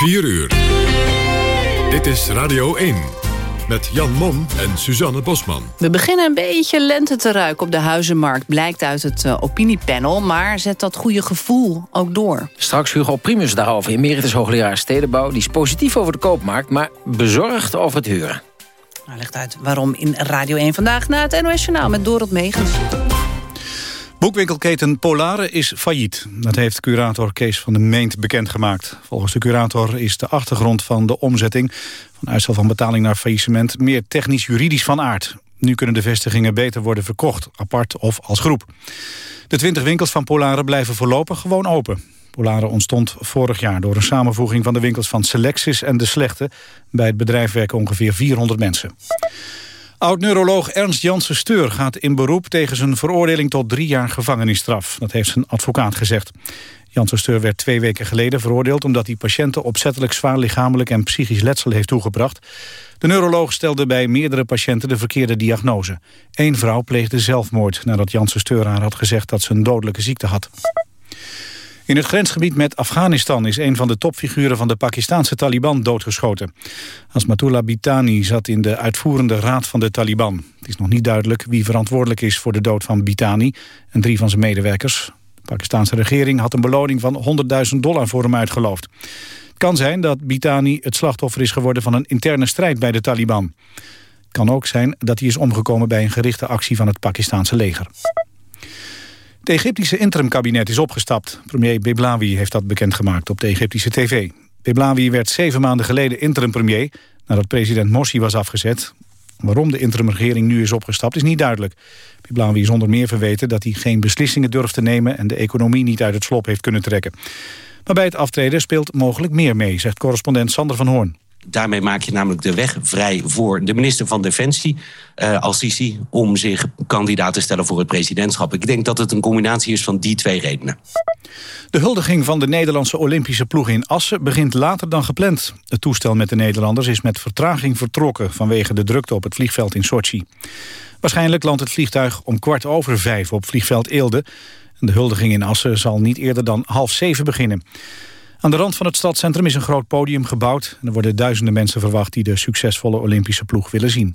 4 uur. Dit is Radio 1. Met Jan Mom en Suzanne Bosman. We beginnen een beetje lente te ruiken op de huizenmarkt. Blijkt uit het uh, opiniepanel. Maar zet dat goede gevoel ook door. Straks Hugo Primus daarover. Emeritus hoogleraar stedenbouw. Die is positief over de koopmarkt. Maar bezorgd over het huren. Hij legt uit waarom in Radio 1 vandaag na het NOS Journaal met Dorot Megens. Boekwinkelketen Polare is failliet. Dat heeft curator Kees van de Meent bekendgemaakt. Volgens de curator is de achtergrond van de omzetting... van uitstel van betaling naar faillissement... meer technisch-juridisch van aard. Nu kunnen de vestigingen beter worden verkocht, apart of als groep. De 20 winkels van Polare blijven voorlopig gewoon open. Polare ontstond vorig jaar door een samenvoeging van de winkels van Selectis en De Slechte. Bij het bedrijf werken ongeveer 400 mensen. Oud-neuroloog Ernst Janssen Steur gaat in beroep tegen zijn veroordeling tot drie jaar gevangenisstraf. Dat heeft zijn advocaat gezegd. Janssen Steur werd twee weken geleden veroordeeld omdat hij patiënten opzettelijk zwaar lichamelijk en psychisch letsel heeft toegebracht. De neuroloog stelde bij meerdere patiënten de verkeerde diagnose. Eén vrouw pleegde zelfmoord nadat Janssen Steur haar had gezegd dat ze een dodelijke ziekte had. In het grensgebied met Afghanistan is een van de topfiguren van de Pakistanse Taliban doodgeschoten. Asmatullah Bitani zat in de uitvoerende raad van de Taliban. Het is nog niet duidelijk wie verantwoordelijk is voor de dood van Bitani en drie van zijn medewerkers. De Pakistanse regering had een beloning van 100.000 dollar voor hem uitgeloofd. Het kan zijn dat Bitani het slachtoffer is geworden van een interne strijd bij de Taliban. Het kan ook zijn dat hij is omgekomen bij een gerichte actie van het Pakistanse leger. Egyptische interimkabinet is opgestapt. Premier Beblawi heeft dat bekendgemaakt op de Egyptische tv. Beblawi werd zeven maanden geleden interim-premier... nadat president Morsi was afgezet. Waarom de interimregering nu is opgestapt is niet duidelijk. Beblawi is onder meer verweten dat hij geen beslissingen durft te nemen... en de economie niet uit het slop heeft kunnen trekken. Maar bij het aftreden speelt mogelijk meer mee, zegt correspondent Sander van Hoorn. Daarmee maak je namelijk de weg vrij voor de minister van Defensie, uh, Al-Sisi, om zich kandidaat te stellen voor het presidentschap. Ik denk dat het een combinatie is van die twee redenen. De huldiging van de Nederlandse Olympische ploeg in Assen begint later dan gepland. Het toestel met de Nederlanders is met vertraging vertrokken vanwege de drukte op het vliegveld in Sochi. Waarschijnlijk landt het vliegtuig om kwart over vijf op vliegveld Eelde. De huldiging in Assen zal niet eerder dan half zeven beginnen. Aan de rand van het stadscentrum is een groot podium gebouwd. En er worden duizenden mensen verwacht die de succesvolle Olympische ploeg willen zien.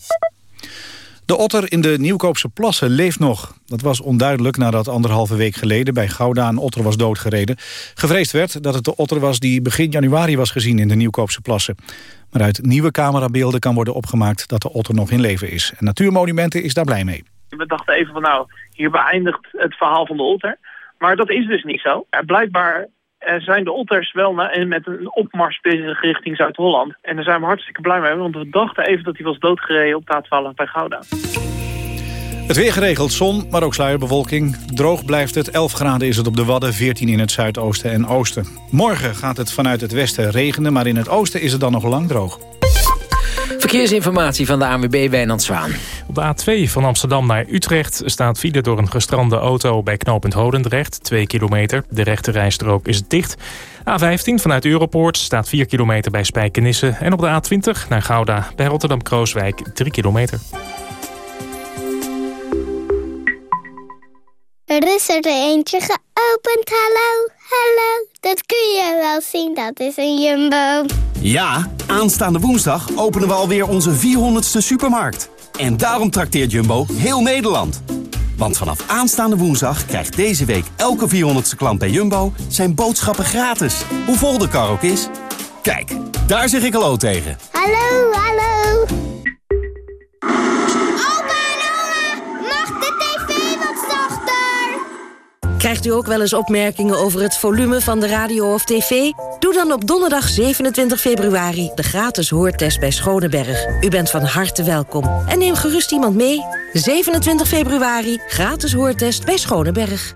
De otter in de Nieuwkoopse plassen leeft nog. Dat was onduidelijk nadat anderhalve week geleden bij Gouda een otter was doodgereden. Gevreesd werd dat het de otter was die begin januari was gezien in de Nieuwkoopse plassen. Maar uit nieuwe camerabeelden kan worden opgemaakt dat de otter nog in leven is. En Natuurmonumenten is daar blij mee. We dachten even van nou, hier beëindigt het verhaal van de otter. Maar dat is dus niet zo. blijkbaar zijn de otters wel met een opmars bezig richting Zuid-Holland. En daar zijn we hartstikke blij mee, want we dachten even dat hij was doodgereden op de bij Gouda. Het weer geregeld, zon, maar ook sluierbewolking. Droog blijft het, 11 graden is het op de Wadden, 14 in het zuidoosten en oosten. Morgen gaat het vanuit het westen regenen, maar in het oosten is het dan nog lang droog. Verkeersinformatie van de ANWB Wijnand Zwaan. Op de A2 van Amsterdam naar Utrecht staat file door een gestrande auto bij knooppunt Hodendrecht, 2 kilometer. De rechte rijstrook is dicht. A15 vanuit Europoort staat 4 kilometer bij Spijkenisse. En op de A20 naar Gouda bij Rotterdam-Krooswijk 3 kilometer. Er is er eentje geopend, hallo, hallo. Dat kun je wel zien, dat is een jumbo. Ja, aanstaande woensdag openen we alweer onze 400ste supermarkt. En daarom trakteert Jumbo heel Nederland. Want vanaf aanstaande woensdag krijgt deze week elke 400ste klant bij Jumbo... zijn boodschappen gratis, hoe vol de kar ook is. Kijk, daar zeg ik hallo tegen. Hallo, hallo. Krijgt u ook wel eens opmerkingen over het volume van de radio of tv? Doe dan op donderdag 27 februari de gratis hoortest bij Schoneberg. U bent van harte welkom. En neem gerust iemand mee. 27 februari, gratis hoortest bij Schoneberg.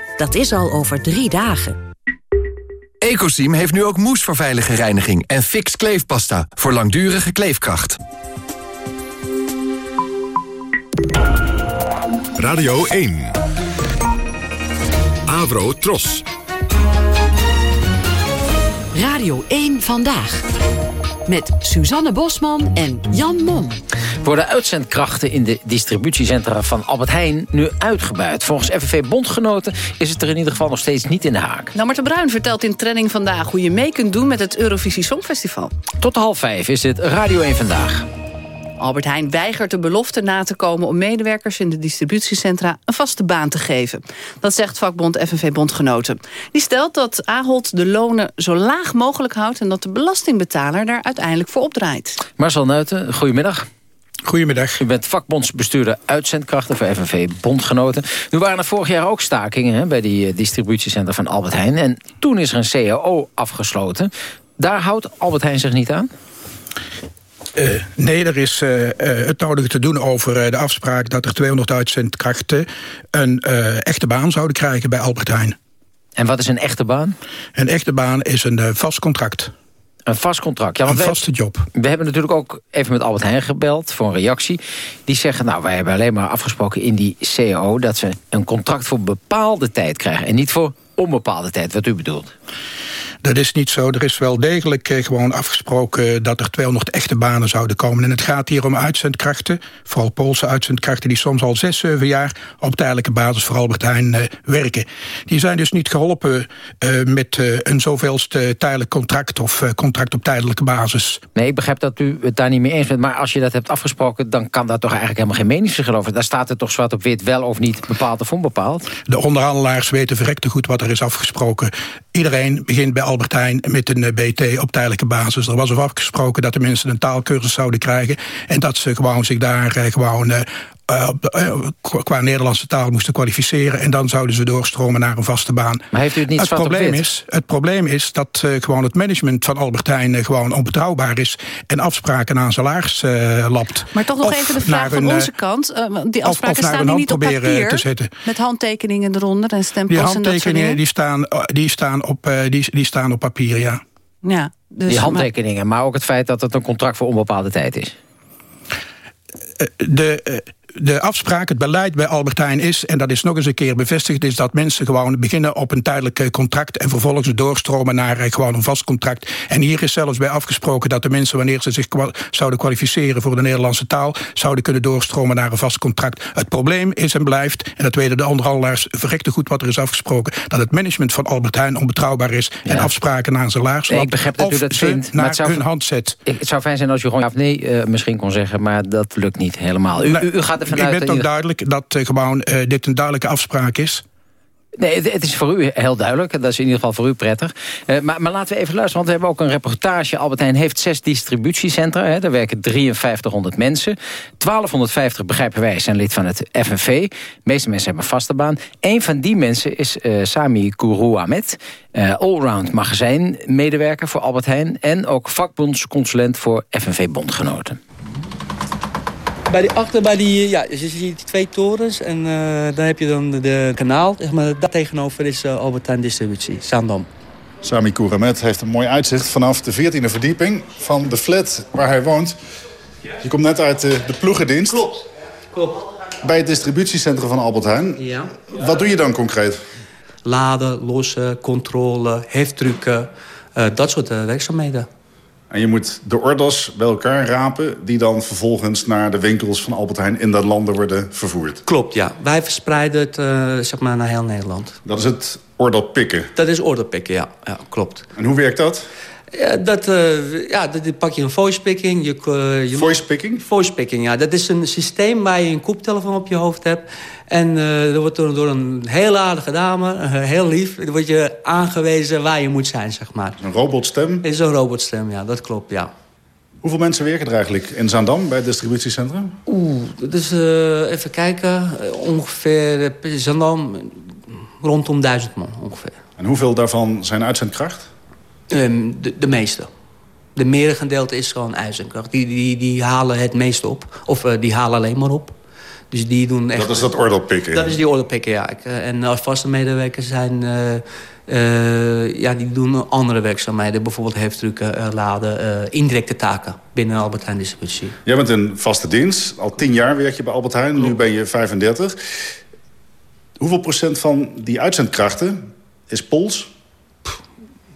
Dat is al over drie dagen. Ecosim heeft nu ook moes voor veilige reiniging... en fix kleefpasta voor langdurige kleefkracht. Radio 1. Avro Tros. Radio 1 Vandaag. Met Suzanne Bosman en Jan Mom. Worden uitzendkrachten in de distributiecentra van Albert Heijn nu uitgebuit? Volgens FNV Bondgenoten is het er in ieder geval nog steeds niet in de haak. Nou, Marten Bruin vertelt in Trending Vandaag... hoe je mee kunt doen met het Eurovisie Songfestival. Tot half vijf is dit Radio 1 Vandaag. Albert Heijn weigert de belofte na te komen... om medewerkers in de distributiecentra een vaste baan te geven. Dat zegt vakbond FNV Bondgenoten. Die stelt dat Ahold de lonen zo laag mogelijk houdt... en dat de belastingbetaler daar uiteindelijk voor opdraait. Marcel Nuiten, goedemiddag. Goedemiddag. U bent vakbondsbestuurder uitzendkrachten voor FNV Bondgenoten. Nu waren er vorig jaar ook stakingen hè, bij die distributiecentra van Albert Heijn. En toen is er een CAO afgesloten. Daar houdt Albert Heijn zich niet aan? Uh, nee, er is uh, uh, het nodige te doen over de afspraak... dat er 200 uitzendkrachten een echte baan zouden krijgen bij Albert Heijn. En wat is een echte baan? Een echte baan is een vast contract. Een vast contract. Ja, een vaste job. We hebben natuurlijk ook even met Albert Heijn gebeld voor een reactie. Die zeggen, nou, wij hebben alleen maar afgesproken in die CAO... dat ze een contract voor bepaalde tijd krijgen... en niet voor onbepaalde tijd, wat u bedoelt. Dat is niet zo. Er is wel degelijk eh, gewoon afgesproken dat er 200 echte banen zouden komen. En het gaat hier om uitzendkrachten, vooral Poolse uitzendkrachten... die soms al zes, zeven jaar op tijdelijke basis voor Albert Heijn uh, werken. Die zijn dus niet geholpen uh, met een zoveelste tijdelijk contract... of contract op tijdelijke basis. Nee, ik begrijp dat u het daar niet mee eens bent. Maar als je dat hebt afgesproken, dan kan daar toch eigenlijk helemaal geen meningsverschil over. Daar staat het toch zwart op wit wel of niet bepaald of onbepaald? De onderhandelaars weten verrekte goed wat er is afgesproken. Iedereen begint bij Albert met een eh, BT op tijdelijke basis. Er was afgesproken dat de mensen een taalkursus zouden krijgen... en dat ze gewoon zich daar eh, gewoon uh, qua Nederlandse taal moesten kwalificeren... en dan zouden ze doorstromen naar een vaste baan. Maar heeft u het niet het probleem is, Het probleem is dat uh, gewoon het management van Albert Heijn... Uh, gewoon onbetrouwbaar is en afspraken aan zijn laars lapt. Maar toch nog of even de vraag van een, onze kant. die afspraken of, of staan hier niet op papier, te zetten. met handtekeningen eronder en stempels Die en dat soort handtekeningen dingen? die staan, die, staan op, die, die staan op papier, ja. Ja, dus, die handtekeningen, maar ook het feit dat het een contract voor onbepaalde tijd is. De, de afspraak, het beleid bij Albert Heijn is... en dat is nog eens een keer bevestigd... is dat mensen gewoon beginnen op een tijdelijk contract... en vervolgens doorstromen naar gewoon een vast contract. En hier is zelfs bij afgesproken dat de mensen... wanneer ze zich kwa zouden kwalificeren voor de Nederlandse taal... zouden kunnen doorstromen naar een vast contract. Het probleem is en blijft, en dat weten de onderhandelaars... verrekte goed wat er is afgesproken... dat het management van Albert Heijn onbetrouwbaar is... Ja. en afspraken naar zijn laars nee, Ik begrijp dat u dat vindt. naar het zou, hun hand zet. Het zou fijn zijn als u gewoon ja of nee uh, misschien kon zeggen... maar dat lukt niet helemaal. U, nee, u, u gaat ervan uit... Ik ben ook duidelijk dat uh, gewoon uh, dit een duidelijke afspraak is. Nee, het, het, is voor u heel duidelijk. Dat is in ieder geval voor u prettig. Uh, maar, maar, laten we even luisteren, want we hebben ook een reportage. Albert Heijn heeft zes distributiecentra. Hè, daar werken 5300 mensen. 1250, begrijpen wij, zijn lid van het FNV. De meeste mensen hebben een vaste baan. Een van die mensen is uh, Sami Kourou Ahmed. Uh, allround magazijnmedewerker voor Albert Heijn. En ook vakbondsconsulent voor FNV-bondgenoten. Bij die achter, bij die, ja, je ziet die twee torens en uh, dan heb je dan de, de kanaal. Zeg maar, daar tegenover is uh, Albert Heijn Distributie, Zaandam. Sami Kouramet heeft een mooi uitzicht vanaf de 14e verdieping van de flat waar hij woont. Je komt net uit de, de ploegendienst. Klopt, klopt. Bij het distributiecentrum van Albert Heijn. Ja. Wat doe je dan concreet? Laden, lossen, controle, heftrucken, uh, dat soort werkzaamheden. En je moet de orders bij elkaar rapen... die dan vervolgens naar de winkels van Albert Heijn in dat landen worden vervoerd. Klopt, ja. Wij verspreiden het uh, zeg maar naar heel Nederland. Dat is het orderpikken? Dat is orderpikken, ja. ja. Klopt. En hoe werkt dat? Ja, dat, uh, ja, dat pak je een voice picking. Je, uh, je voice picking? Voice picking, ja. Dat is een systeem waar je een koeptelefoon op je hoofd hebt. En uh, er wordt door, door een heel aardige dame, heel lief... wordt je aangewezen waar je moet zijn, zeg maar. Een robotstem? Is een robotstem, ja. Dat klopt, ja. Hoeveel mensen werken er eigenlijk in Zaandam bij het distributiecentrum? Oeh, dus uh, even kijken. ongeveer Zaandam rondom duizend man, ongeveer. En hoeveel daarvan zijn uitzendkracht? Um, de, de meeste. De merengedeelte is gewoon uitzendkracht. Die, die, die halen het meest op. Of uh, die halen alleen maar op. Dus die doen echt... Dat is dat ordelpikken? Dat is die ordelpikken, ja. Uh, en als vaste medewerkers zijn uh, Uh, ja, die doen andere werkzaamheden. Bijvoorbeeld heftrucken, uh, laden, indirecte taken binnen Albert Heijn distributie. Jij bent een vaste dienst. Al tien jaar werk je bij Albert Heijn. Nu ben je 35. Hoeveel procent van die uitzendkrachten is Pols?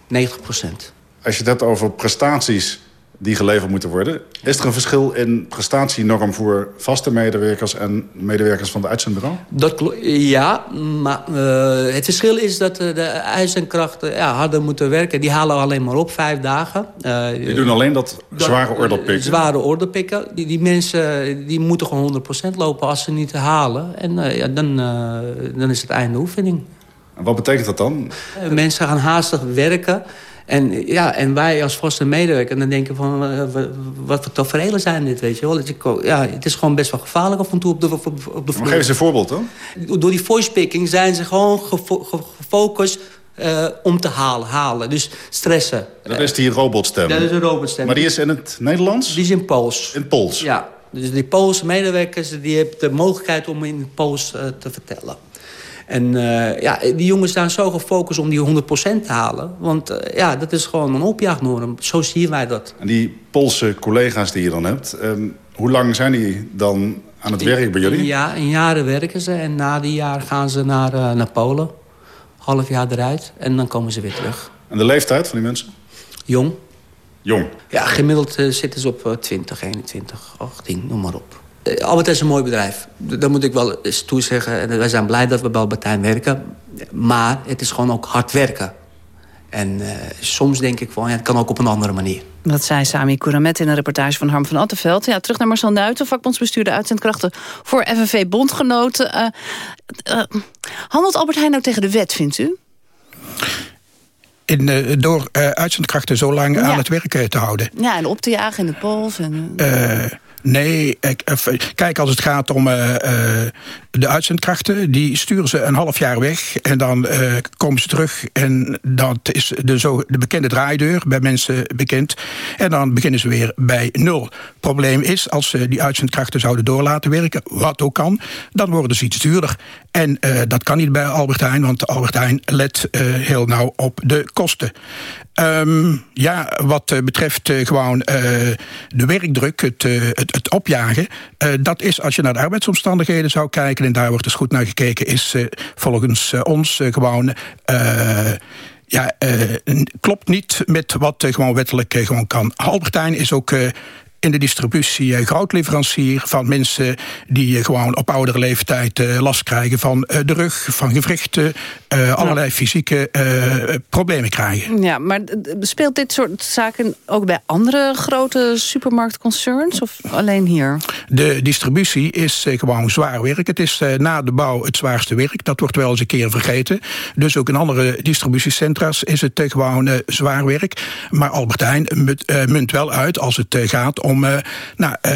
90 procent. Als je het hebt over prestaties die geleverd moeten worden. Is er een verschil in prestatienorm voor vaste medewerkers... en medewerkers van het uitzendbureau? Dat ja, maar uh, het verschil is dat de uitzendkrachten ja, harder moeten werken. Die halen alleen maar op vijf dagen. Uh, die doen alleen dat, dat zware orderpikken? Zware orderpikken. Die, die mensen die moeten gewoon 100% lopen als ze niet halen. En uh, ja, dan, dan is het einde oefening. En wat betekent dat dan? mensen gaan haastig werken... En, ja, en wij als vaste medewerker dan denken van... Uh, wat voor tafereelen zijn dit, weet je wel. Ja, het is gewoon best wel gevaarlijk af en toe op de, op, de vloer. geef eens een voorbeeld dan. Door die voicepicking zijn ze gewoon gefocust... Uh, om te halen, halen. Dus stressen. Dat is die robotstem? Dat is een robotstem. Maar die is in het Nederlands? Die is in Pools. In Pools? Ja. Dus die Poolse medewerkers die hebben de mogelijkheid om in Pools uh, te vertellen. En uh, ja, die jongens staan zo gefocust om die 100% te halen. Want uh, ja, dat is gewoon een opjaagnorm. Zo zien wij dat. En die Poolse collega's die je dan hebt... Um, hoe lang zijn die dan aan het werk bij jullie? Ja, in jaren werken ze. En na die jaar gaan ze naar, uh, naar Polen. Half jaar eruit. En dan komen ze weer terug. En de leeftijd van die mensen? Jong. Jong? Ja, gemiddeld zitten ze op 20, 21, 18, noem maar op. Albert is een mooi bedrijf. Dat moet ik wel eens toezeggen. En wij zijn blij dat we bij Albert Heijn werken. Maar het is gewoon ook hard werken. En uh, soms denk ik van, ja, het kan ook op een andere manier. Dat zei Sami Kouramet in een reportage van Harm van Attenveld. Ja, terug naar Marcel Nuiten, vakbondsbestuurder uitzendkrachten voor FNV Bondgenoten. Uh, uh, handelt Albert Heijn nou tegen de wet, vindt u? In, uh, door uitzendkrachten zo lang ja. aan het werk te houden. Ja, en op te jagen in de pols. En, Nee, kijk, als het gaat om uh, uh, de uitzendkrachten... die sturen ze een half jaar weg en dan komen ze terug... en dat is de, zo, de bekende draaideur, bij mensen bekend. En dan beginnen ze weer bij nul. Probleem is, als ze die uitzendkrachten zouden door laten werken... wat ook kan, dan worden ze iets duurder. En dat kan niet bij Albert Heijn, want Albert Heijn let heel nauw op de kosten. Um, ja, wat betreft gewoon de werkdruk, het, het het opjagen, dat is als je naar de arbeidsomstandigheden zou kijken... en daar wordt dus goed naar gekeken, is volgens ons gewoon... ja, klopt niet met wat gewoon wettelijk gewoon kan. Albertijn is ook in de distributie uh, grootleverancier van mensen die uh, gewoon op oudere leeftijd uh, last krijgen van de rug, van gewrichten, allerlei fysieke problemen krijgen. Ja, maar speelt dit soort zaken ook bij andere grote supermarktconcerns of alleen hier? De distributie is gewoon zwaar werk. Het is na de bouw het zwaarste werk. Dat wordt wel eens een keer vergeten. Dus ook in andere distributiecentra's is het gewoon zwaar werk. Maar Albert Heijn munt wel uit als het gaat om uh, nou, uh,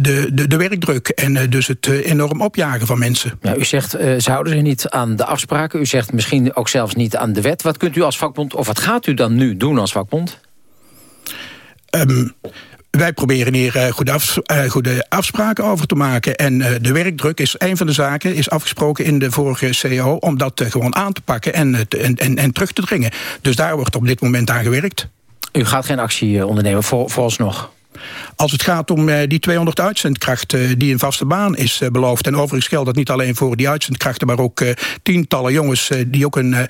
de, de, de werkdruk en uh, dus het enorm opjagen van mensen. Ja, u zegt, ze houden zich niet aan de afspraken. U zegt misschien ook zelfs niet aan de wet. Wat kunt u als vakbond, of wat gaat u dan nu doen als vakbond? Um, wij proberen hier goede, goede, afspraken over te maken. En de werkdruk is een van de zaken, is afgesproken in de vorige CEO... om dat gewoon aan te pakken en, en, en, en, terug te dringen. Dus daar wordt op dit moment aan gewerkt. U gaat geen actie ondernemen, voor, vooralsnog? Als het gaat om die 200 uitzendkrachten die een vaste baan is beloofd... en overigens geldt dat niet alleen voor die uitzendkrachten... maar ook tientallen jongens die ook een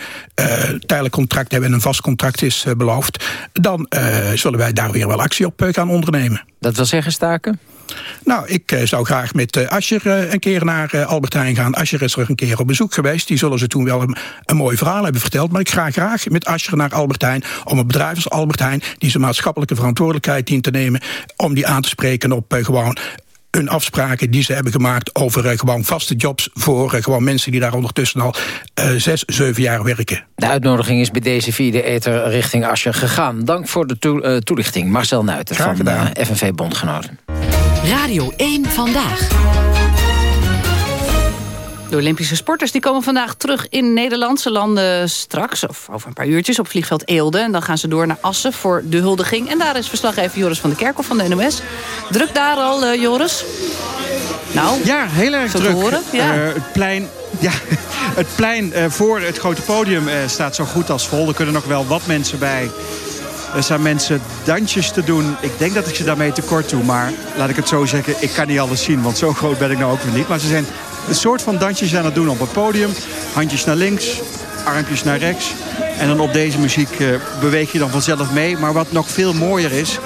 tijdelijk contract hebben... en een vast contract is beloofd... dan zullen wij daar weer wel actie op gaan ondernemen. Dat wil zeggen staken? Nou, ik uh, zou graag met uh, Ascher uh, een keer naar Albert Heijn gaan. Ascher is er een keer op bezoek geweest. Die zullen ze toen wel een, een mooi verhaal hebben verteld. Maar ik ga graag met Ascher naar Albert Heijn... om een bedrijf als Albert Heijn... die zijn maatschappelijke verantwoordelijkheid dient te nemen... om die aan te spreken op gewoon hun afspraken die ze hebben gemaakt over uh, gewoon vaste jobs voor uh, gewoon mensen die daar ondertussen al uh, zes, zeven jaar werken. De uitnodiging is bij deze vierde eter richting Ascher gegaan. Dank voor de toe, toelichting. Marcel Nuiten van FNV Bondgenoten. Radio 1 Vandaag. De Olympische sporters die komen vandaag terug in Nederland. Ze landen straks, of over een paar uurtjes, op vliegveld Eelde. En dan gaan ze door naar Assen voor de huldiging. En daar is verslaggever Joris van der Kerkhoff van de NOS. Druk daar al, uh, Joris? Nou, ja, heel erg druk. Horen, ja. Uh, het plein Ja, het plein eh, voor het grote podium eh, staat zo goed als vol. Er kunnen nog wel wat mensen bij. Zijn mensen dansjes te doen. Ik denk dat ik ze daarmee tekort doe. Maar laat ik het zo zeggen, ik kan niet alles zien. Want zo groot ben ik nou ook weer niet. Maar ze zijn een soort van dansjes aan het doen op het podium. Handjes naar links, armpjes naar rechts. En dan op deze muziek eh, beweeg je dan vanzelf mee. Maar wat nog veel mooier is,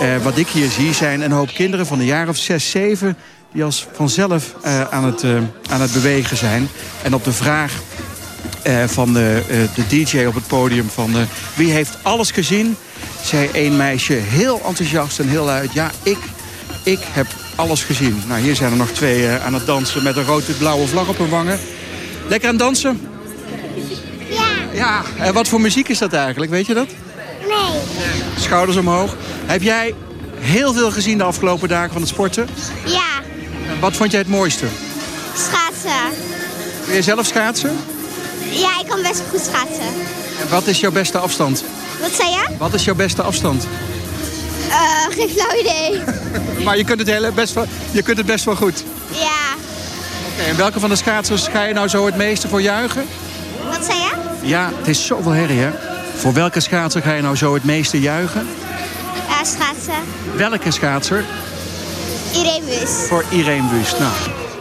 eh, wat ik hier zie... zijn een hoop kinderen van een jaar of zes, zeven... die als vanzelf eh, aan, het, aan het bewegen zijn. En op de vraag eh, van de, eh, de DJ op het podium van... eh, wie heeft alles gezien, zei één meisje heel enthousiast en heel luid... ja, ik, ik heb alles gezien. Nou, hier zijn er nog twee aan het dansen met een rood-blauwe vlag op hun wangen. Lekker aan het dansen? Ja. Ja, en wat voor muziek is dat eigenlijk, weet je dat? Nee. Schouders omhoog. Heb jij heel veel gezien de afgelopen dagen van het sporten? Ja, Wat vond jij het mooiste? schaatsen. Wil je zelf schaatsen? Ja, ik kan best goed schaatsen. En wat is jouw beste afstand? Wat zei je? Wat is jouw beste afstand? Eh, geen flauw idee. Maar je kunt het, hele best wel, je kunt het best wel goed. Ja. Oké, en welke van de schaatsers ga je nou zo het meeste voor juichen? Wat zei je? Ja, het is zoveel herrie, hè? Voor welke schaatser ga je nou zo het meeste juichen? Ja, schaatsen. Welke schaatser? Iedereen wist. Voor Irene Wust. Nou,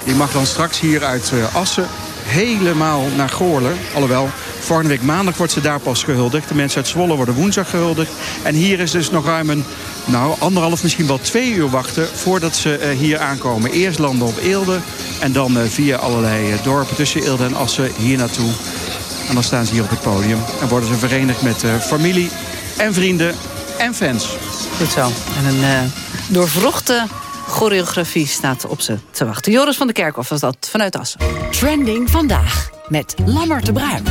die mag dan straks hier uit eh, Assen helemaal naar Goorlen. Alhoewel, volgende week maandag wordt ze daar pas gehuldigd. De mensen uit Zwolle worden woensdag gehuldigd. En hier is dus nog ruim een, nou, anderhalf, misschien wel twee uur wachten... voordat ze eh, hier aankomen. Eerst landen op Eelde en dan eh, via allerlei eh, dorpen tussen Eelde en Assen hier naartoe. En dan staan ze hier op het podium. En worden ze verenigd met familie en vrienden en fans. Goed zo. En een doorvrochte choreografie staat op ze te wachten. Joris van der Kerkhoff was dat vanuit Assen. Trending vandaag met Lammert de Bruin.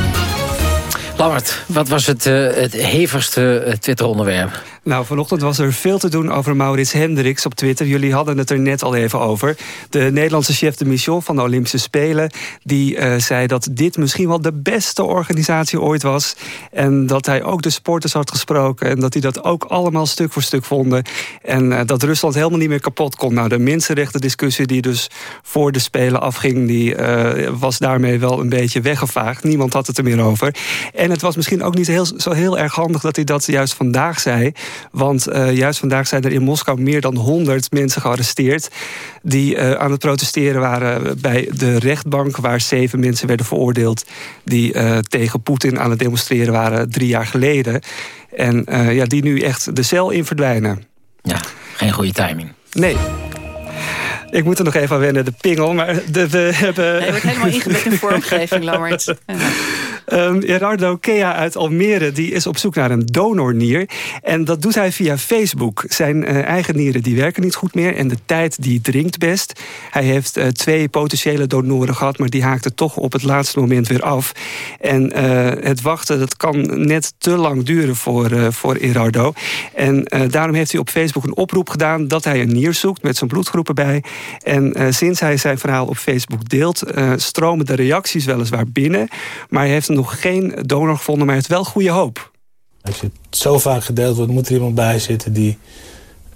Lammert, wat was het, eh, het hevigste eh, Twitter-onderwerp? Nou, vanochtend was er veel te doen over Maurits Hendricks op Twitter. Jullie hadden het er net al even over. De Nederlandse chef de mission van de Olympische Spelen... die eh, zei dat dit misschien wel de beste organisatie ooit was. En dat hij ook de sporters had gesproken... en dat hij dat ook allemaal stuk voor stuk vonden. En eh, dat Rusland helemaal niet meer kapot kon. Nou, de mensenrechten-discussie die dus voor de Spelen afging... die eh, was daarmee wel een beetje weggevaagd. Niemand had het er meer over. En het was misschien ook niet heel, zo heel erg handig... dat hij dat juist vandaag zei... Want eh, juist vandaag zijn er in Moskou meer dan 100 mensen gearresteerd. die eh, aan het protesteren waren bij de rechtbank. waar zeven mensen werden veroordeeld. die eh, tegen Poetin aan het demonstreren waren drie jaar geleden. En eh, ja, die nu echt de cel in verdwijnen. Ja, geen goede timing. Nee. Ik moet er nog even aan wennen, de pingel. Maar de, we hebben... Nee, je wordt helemaal ingebed in vormgeving, Lammert. Ja. Um, Gerardo Kea uit Almere die is op zoek naar een donornier. En dat doet hij via Facebook. Zijn uh, eigen nieren die werken niet goed meer. En de tijd die dringt best. Hij heeft uh, twee potentiële donoren gehad. Maar die haakten toch op het laatste moment weer af. En uh, het wachten dat kan net te lang duren voor, voor Gerardo. En daarom heeft hij op Facebook een oproep gedaan... dat hij een nier zoekt met zijn bloedgroepen bij. En sinds hij zijn verhaal op Facebook deelt... stromen de reacties weliswaar binnen. Maar hij heeft nog geen donor gevonden, maar heeft wel goede hoop. Als het zo vaak gedeeld wordt, moet er iemand bij zitten die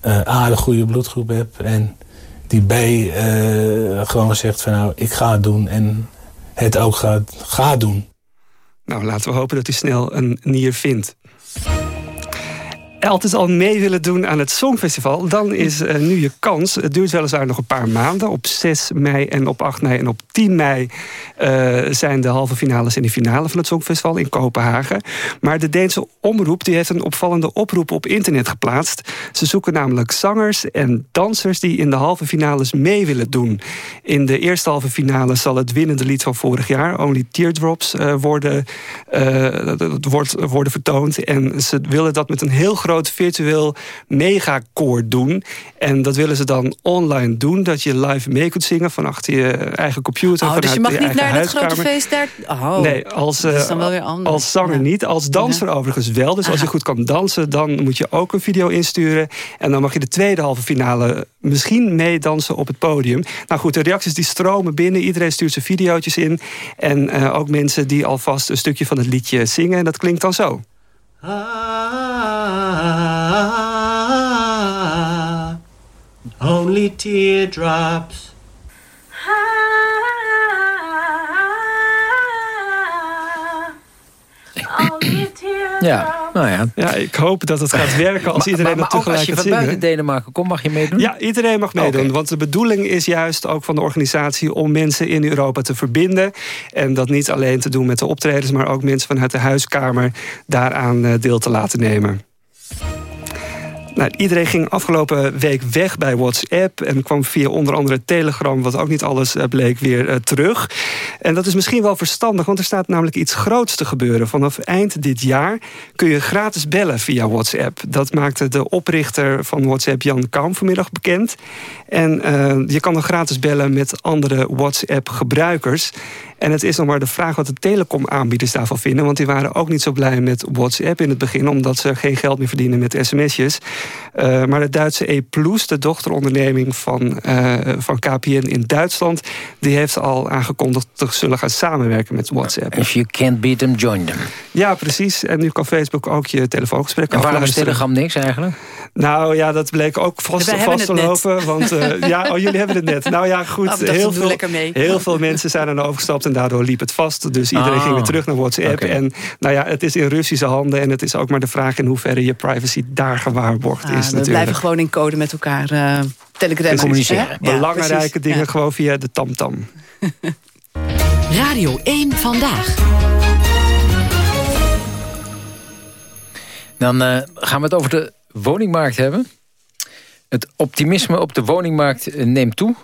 uh, A, de goede bloedgroep heeft en die B, uh, gewoon zegt van nou, ik ga het doen en het ook gaat, gaat doen. Nou, laten we hopen dat hij snel een nier vindt altijd al mee willen doen aan het Songfestival... dan is uh, nu je kans. Het duurt weliswaar nog een paar maanden. Op 6 mei en op 8 mei en op 10 mei... Uh, zijn de halve finales en de finale van het Songfestival in Kopenhagen. Maar de Deense omroep die heeft een opvallende oproep op internet geplaatst. Ze zoeken namelijk zangers en dansers... die in de halve finales mee willen doen. In de eerste halve finale zal het winnende lied van vorig jaar... Only Teardrops uh, worden, wordt, worden vertoond. En ze willen dat met een heel groot groot virtueel megakoor doen. En dat willen ze dan online doen. Dat je live mee kunt zingen van achter je eigen computer. Oh, dus je mag niet naar dat grote feest daar... Oh, nee, als, uh, dan wel weer als zanger ja. niet. Als danser ja. overigens wel. Dus Aha. als je goed kan dansen, dan moet je ook een video insturen. En dan mag je de tweede halve finale misschien meedansen op het podium. Nou goed, de reacties die stromen binnen. Iedereen stuurt zijn videootjes in. En uh, ook mensen die alvast een stukje van het liedje zingen. En dat klinkt dan zo. Ah, Ah, ah, only teardrops. Ja, nou ja. Ja, ik hoop dat het gaat werken als iedereen maar, maar, maar dat tegelijk als je van buiten Denemarken komt, mag je meedoen? Ja, iedereen mag meedoen. Want de bedoeling is juist ook van de organisatie... om mensen in Europa te verbinden. En dat niet alleen te doen met de optredens... maar ook mensen vanuit de huiskamer daaraan eh, deel te laten nemen. you Nou, iedereen ging afgelopen week weg bij WhatsApp... en kwam via onder andere Telegram, wat ook niet alles eh, bleek, weer eh, terug. En dat is misschien wel verstandig, want er staat namelijk iets groots te gebeuren. Vanaf eind dit jaar kun je gratis bellen via WhatsApp. Dat maakte de oprichter van WhatsApp, Jan Kaum, vanmiddag bekend. En eh, je kan dan gratis bellen met andere WhatsApp-gebruikers... En het is nog maar de vraag wat de telecomaanbieders daarvan vinden. Want die waren ook niet zo blij met WhatsApp in het begin... omdat ze geen geld meer verdienen met sms'jes. Uh, maar de Duitse E+, de dochteronderneming van, uh, van KPN in Duitsland... die heeft al aangekondigd te zullen gaan samenwerken met WhatsApp. If you can't beat them, join them. Ja, precies. En nu kan Facebook ook je telefoongesprekken En waarom is. Telegram niks eigenlijk? Nou ja, dat bleek ook vast, te net. lopen. Want uh, ja, oh, jullie hebben het net. Nou ja, goed. Dachten, heel, veel, heel veel mensen zijn er overgestapt en daardoor liep het vast. Dus iedereen Ah, ging weer terug naar WhatsApp. En nou ja, het is in Russische handen. En het is ook maar de vraag in hoeverre je privacy daar gewaarborgd Ah, is we natuurlijk. blijven gewoon in code met elkaar uh, telegrammen. Communiceren. Ja, Belangrijke precies. dingen Ja. gewoon via de tamtam. Radio 1 Vandaag. Dan eh, gaan we het over de woningmarkt hebben. Het optimisme op de woningmarkt eh, neemt toe.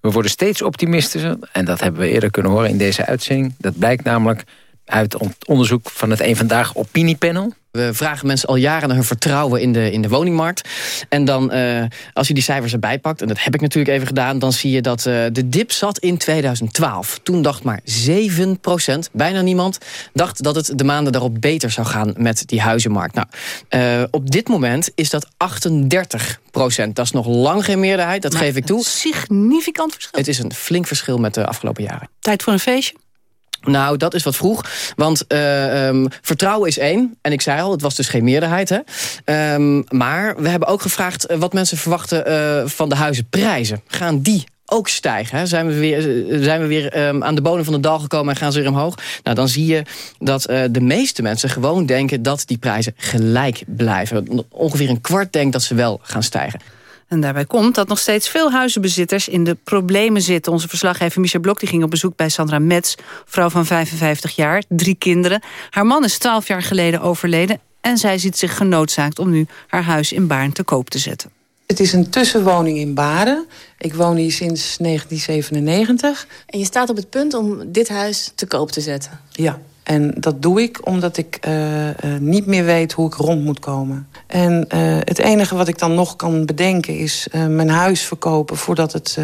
We worden steeds optimistischer. En dat hebben we eerder kunnen horen in deze uitzending. Dat blijkt namelijk uit on- onderzoek van het Eén Vandaag opiniepanel. We vragen mensen al jaren naar hun vertrouwen in de, in de woningmarkt. En dan, eh, als je die cijfers erbij pakt, en dat heb ik natuurlijk even gedaan... dan zie je dat eh, de dip zat in 2012. Toen dacht maar 7% bijna niemand... dacht dat het de maanden daarop beter zou gaan met die huizenmarkt. Nou, eh, op dit moment is dat 38% Dat is nog lang geen meerderheid, dat Maar geef ik toe. een Significant verschil. Het is een flink verschil met de afgelopen jaren. Tijd voor een feestje. Nou, dat is wat vroeg. Want eh, ehm, vertrouwen is één. En ik zei al, het was dus geen meerderheid. Hè? Ehm, maar we hebben ook gevraagd eh, wat mensen verwachten eh, van de huizenprijzen. Gaan die ook stijgen? Zijn we weer, zijn we weer ehm, aan de bodem van de dal gekomen en gaan ze weer omhoog? Nou, dan zie je dat de meeste mensen gewoon denken... dat die prijzen gelijk blijven. Ongeveer een kwart denkt dat ze wel gaan stijgen. En daarbij komt dat nog steeds veel huizenbezitters in de problemen zitten. Onze verslaggever Michel Blok die ging op bezoek bij Sandra Metz, vrouw van 55 jaar, drie kinderen. Haar man is 12 jaar geleden overleden en zij ziet zich genoodzaakt om nu haar huis in Baarn te koop te zetten. Het is een tussenwoning in Baden. Ik woon hier sinds 1997. En je staat op het punt om dit huis te koop te zetten. Ja, en dat doe ik omdat ik eh, eh, niet meer weet hoe ik rond moet komen. En eh, het enige wat ik dan nog kan bedenken is mijn huis verkopen... voordat het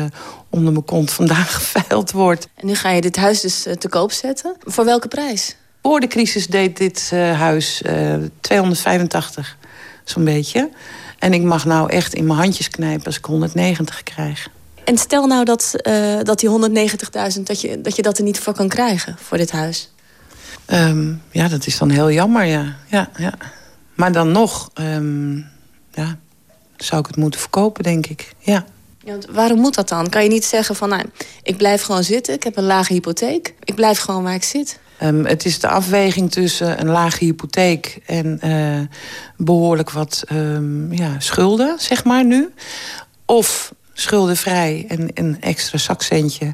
onder mijn kont vandaan geveild wordt. En nu ga je dit huis dus te koop zetten. Voor welke prijs? Voor de crisis deed dit huis eh 285, zo'n beetje. En ik mag nou echt in mijn handjes knijpen als ik 190 krijg. En stel nou dat, dat die 190.000, dat je, dat je dat er niet voor kan krijgen voor dit huis. Ehm, ja, dat is dan heel jammer, ja. ja, ja. Maar dan nog, ehm, ja, zou ik het moeten verkopen, denk ik. Ja. Ja, want waarom moet dat dan? Kan je niet zeggen van, nou, ik blijf gewoon zitten. Ik heb een lage hypotheek. Ik blijf gewoon waar ik zit. Ehm, het is de afweging tussen een lage hypotheek en eh, behoorlijk wat ja, schulden, zeg maar nu. Of schuldenvrij en een extra zakcentje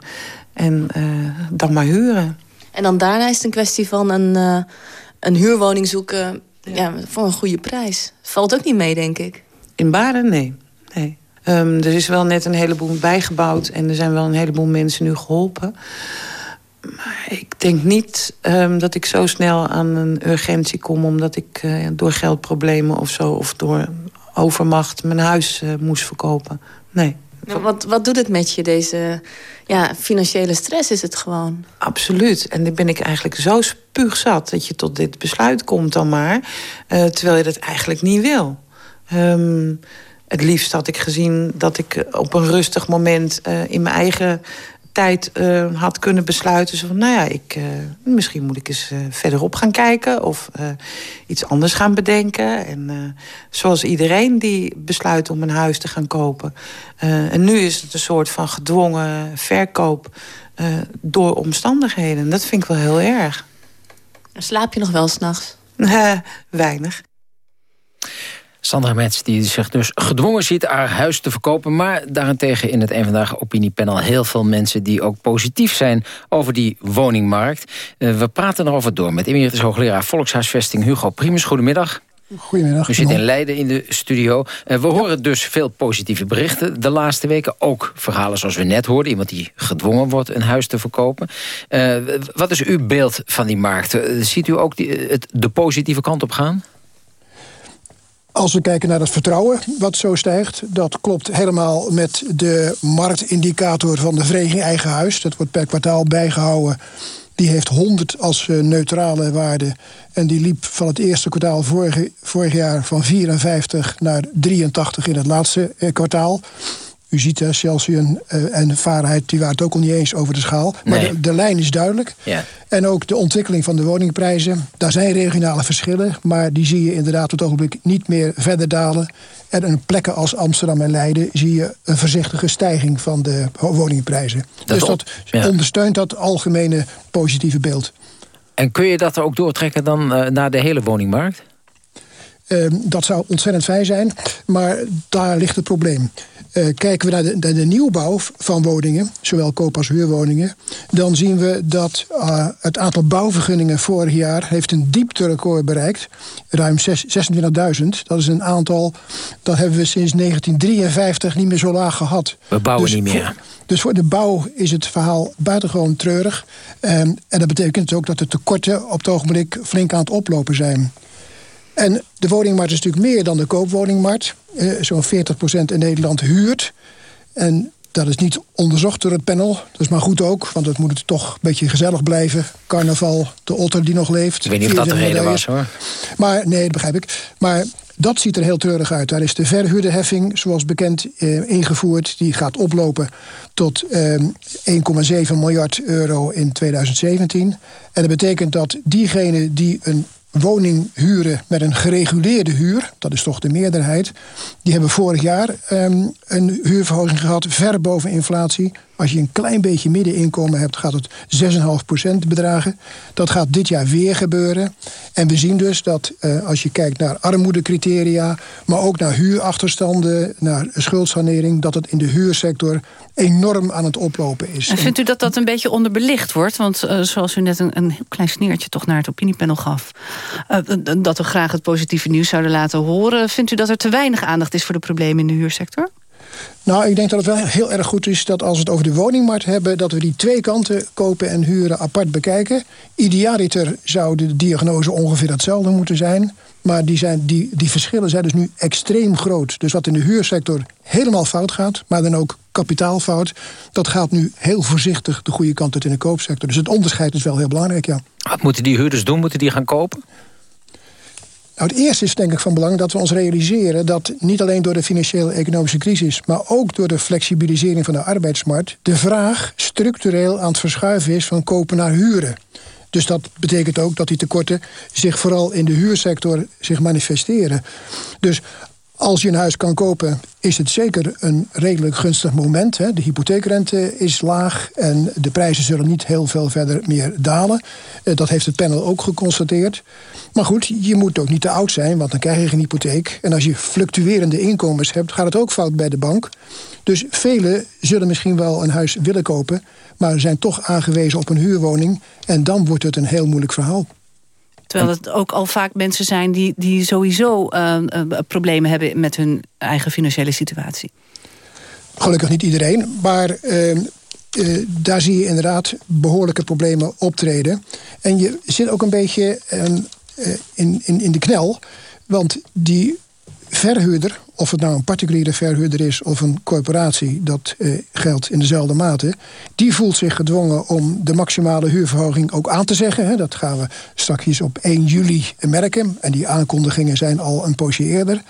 en eh, dan maar huren. En dan daarna is het een kwestie van een, eh, een huurwoning zoeken ja. voor een goede prijs. Valt ook niet mee, denk ik. In Baden? Nee. nee. Ehm, er is wel net een heleboel bijgebouwd en er zijn wel een heleboel mensen nu geholpen. Maar ik denk niet ehm, dat ik zo snel aan een urgentie kom... omdat ik eh, door geldproblemen of zo... of door overmacht mijn huis eh, moest verkopen. Nee. Nou, wat, doet het met je, deze ja, financiële stress is het gewoon? Absoluut. En dan ben ik eigenlijk zo spuugzat... dat je tot dit besluit komt dan maar... eh, terwijl je dat eigenlijk niet wil. Ehm, het liefst had ik gezien dat ik op een rustig moment... eh, in mijn eigen tijd eh, had kunnen besluiten. Zo van, nou ja, ik, eh, misschien moet ik eens eh, verderop gaan kijken... of iets anders gaan bedenken. En zoals iedereen die besluit om een huis te gaan kopen. En nu is het een soort van gedwongen verkoop... door omstandigheden. Dat vind ik wel heel erg. Slaap je nog wel s'nachts? weinig. Sandra Metz, die zich dus gedwongen ziet haar huis te verkopen... maar daarentegen in het een Vandaag opiniepanel heel veel mensen... die ook positief zijn over die woningmarkt. Uh, we praten erover door met emeritus hoogleraar Volkshuisvesting Hugo Primus. Goedemiddag. Goedemiddag. U zit in Leiden in de studio. Uh, we horen dus veel positieve berichten de laatste weken. Ook verhalen zoals we net hoorden. Iemand die gedwongen wordt een huis te verkopen. Uh, wat is uw beeld van die markt? ziet u ook die, het, de positieve kant op gaan? Als we kijken naar het vertrouwen wat zo stijgt... dat klopt helemaal met de marktindicator van de vereniging Eigen Huis. Dat wordt per kwartaal bijgehouden. Die heeft 100 als neutrale waarde. En die liep van het eerste kwartaal vorig, vorig jaar van 54 naar 83 in het laatste kwartaal. U ziet hè, Celsius uh, en Fahrenheit, die waren het ook al niet eens over de schaal. Maar Nee. de, de lijn is duidelijk. Ja. En ook de ontwikkeling van de woningprijzen. Daar zijn regionale verschillen, maar die zie je inderdaad op het ogenblik niet meer verder dalen. En in plekken als Amsterdam en Leiden zie je een voorzichtige stijging van de woningprijzen. Dat dus dat ja. ondersteunt dat algemene positieve beeld. En kun je dat ook doortrekken dan eh, naar de hele woningmarkt? Ehm, dat zou ontzettend fijn zijn, maar daar ligt het probleem. Eh, kijken we naar de, naar de nieuwbouw van woningen, zowel koop- als huurwoningen... dan zien we dat eh, het aantal bouwvergunningen vorig jaar... heeft een diepterecord bereikt, ruim zes- 26.000. Dat is een aantal, dat hebben we sinds 1953 niet meer zo laag gehad. We bouwen Dus niet meer. dus voor de bouw is het verhaal buitengewoon treurig. Ehm, en dat betekent ook dat de tekorten op het ogenblik flink aan het oplopen zijn. En de woningmarkt is natuurlijk meer dan de koopwoningmarkt. Eh, Zo'n 40% in Nederland huurt. En dat is niet onderzocht door het panel. Dat is maar goed ook, want het moet toch een beetje gezellig blijven. Carnaval, de otter die nog leeft. Ik weet niet of dat de 24 reden was, hoor. Maar nee, dat begrijp ik. Maar dat ziet er heel treurig uit. Daar is de verhuurderheffing, zoals bekend, eh, ingevoerd. Die gaat oplopen tot eh, 1,7 miljard euro in 2017. En dat betekent dat diegenen die een woning huren met een gereguleerde huur... dat is toch de meerderheid... die hebben vorig jaar ehm, een huurverhoging gehad ver boven inflatie. Als je een klein beetje middeninkomen hebt, gaat het 6,5% bedragen. Dat gaat dit jaar weer gebeuren. En we zien dus dat eh, als je kijkt naar armoedecriteria... maar ook naar huurachterstanden, naar schuldsanering... dat het in de huursector enorm aan het oplopen is. En vindt u dat dat een beetje onderbelicht wordt? Want eh, zoals u net een, een klein sneertje toch naar het opiniepanel gaf... eh, dat we graag het positieve nieuws zouden laten horen... vindt u dat er te weinig aandacht is voor de problemen in de huursector? Nou, ik denk dat het wel heel erg goed is dat als we het over de woningmarkt hebben... dat we die twee kanten, kopen en huren, apart bekijken. Idealiter zou de diagnose ongeveer hetzelfde moeten zijn. Maar die, zijn, die, die verschillen zijn dus nu extreem groot. Dus wat in de huursector helemaal fout gaat, maar dan ook kapitaalfout... dat gaat nu heel voorzichtig de goede kant uit in de koopsector. Dus het onderscheid is wel heel belangrijk, ja. Wat moeten die huurders doen? Moeten die gaan kopen? Nou, het eerste is denk ik van belang dat we ons realiseren dat niet alleen door de financiële economische crisis, maar ook door de flexibilisering van de arbeidsmarkt, de vraag structureel aan het verschuiven is van kopen naar huren. Dus dat betekent ook dat die tekorten zich vooral in de huursector zich manifesteren. Dus als je een huis kan kopen, is het zeker een redelijk gunstig moment. Hè. De hypotheekrente is laag en de prijzen zullen niet heel veel verder meer dalen. Eh, Dat heeft het panel ook geconstateerd. Maar goed, je moet ook niet te oud zijn, want dan krijg je geen hypotheek. En als je fluctuerende inkomens hebt, gaat het ook fout bij de bank. Dus velen zullen misschien wel een huis willen kopen... maar zijn toch aangewezen op een huurwoning. En dan wordt het een heel moeilijk verhaal. Terwijl het ook al vaak mensen zijn die, die sowieso eh, eh, problemen hebben... met hun eigen financiële situatie. Gelukkig niet iedereen, maar eh, eh, daar zie je inderdaad behoorlijke problemen optreden. En je zit ook een beetje eh, eh, in, in, in de knel, want die verhuurder, of het nou een particuliere verhuurder is of een corporatie, dat eh, geldt in dezelfde mate, die voelt zich gedwongen om de maximale huurverhoging ook aan te zeggen. Hè. Dat gaan we straks op 1 juli merken. En die aankondigingen zijn al een poosje eerder.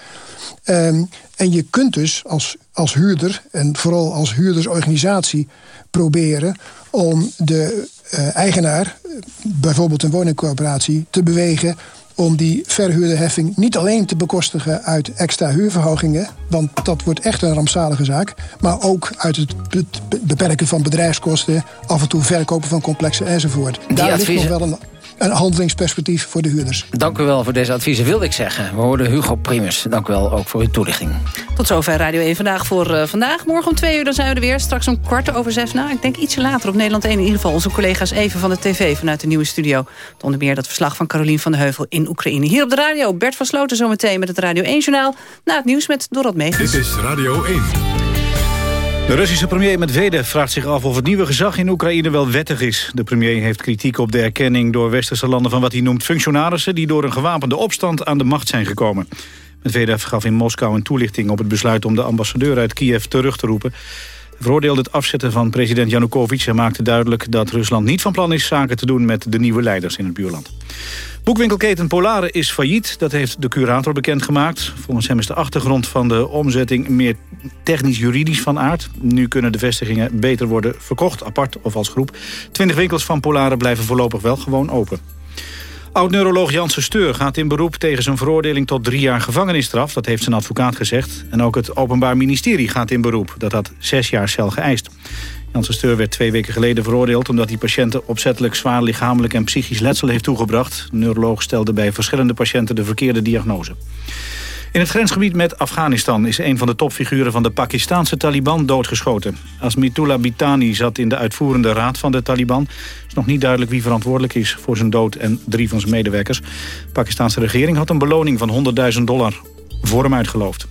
Ehm, en je kunt dus als, als huurder, en vooral als huurdersorganisatie, proberen om de eh, eigenaar, eh, bijvoorbeeld een woningcorporatie, te bewegen om die verhuurderheffing niet alleen te bekostigen uit extra huurverhogingen... want dat wordt echt een rampzalige zaak... maar ook uit het be- be- beperken van bedrijfskosten... af en toe verkopen van complexen enzovoort. Die Daar ligt nog wel een... een handelingsperspectief voor de huurders. Dank u wel voor deze adviezen, wilde ik zeggen. We hoorden Hugo Primus. Dank u wel ook voor uw toelichting. Tot zover Radio 1 vandaag voor uh, vandaag. Morgen om twee uur dan zijn we er weer. Straks om kwart over zes. Nou, ik denk ietsje later op Nederland 1. In ieder geval onze collega's even van de tv vanuit de nieuwe studio. Onder meer dat verslag van Carolien van de Heuvel in Oekraïne. Hier op de radio Bert van Sloten zometeen met het Radio 1-journaal. Na het nieuws met Dorot Meegens. Dit is Radio 1. De Russische premier Medvedev vraagt zich af of het nieuwe gezag in Oekraïne wel wettig is. De premier heeft kritiek op de erkenning door westerse landen van wat hij noemt functionarissen die door een gewapende opstand aan de macht zijn gekomen. Medvedev gaf in Moskou een toelichting op het besluit om de ambassadeur uit Kiev terug te roepen. Hij veroordeelde het afzetten van president Yanukovych en maakte duidelijk dat Rusland niet van plan is zaken te doen met de nieuwe leiders in het buurland. Boekwinkelketen Polare is failliet, dat heeft de curator bekendgemaakt. Volgens hem is de achtergrond van de omzetting meer technisch-juridisch van aard. Nu kunnen de vestigingen beter worden verkocht, apart of als groep. Twintig winkels van Polare blijven voorlopig wel gewoon open. Oud-neuroloog Janssen Steur gaat in beroep tegen zijn veroordeling tot drie jaar gevangenisstraf. Dat heeft zijn advocaat gezegd. En ook het Openbaar Ministerie gaat in beroep. Dat had zes jaar cel geëist. Janssen Steur werd twee weken geleden veroordeeld... omdat hij patiënten opzettelijk zwaar lichamelijk en psychisch letsel heeft toegebracht. Neuroloog stelde bij verschillende patiënten de verkeerde diagnose. In het grensgebied met Afghanistan is een van de topfiguren van de Pakistanse Taliban doodgeschoten. Asmitullah Bitani zat in de uitvoerende raad van de Taliban. Het is nog niet duidelijk wie verantwoordelijk is voor zijn dood en drie van zijn medewerkers. De Pakistanse regering had een beloning van 100.000 dollar voor hem uitgeloofd.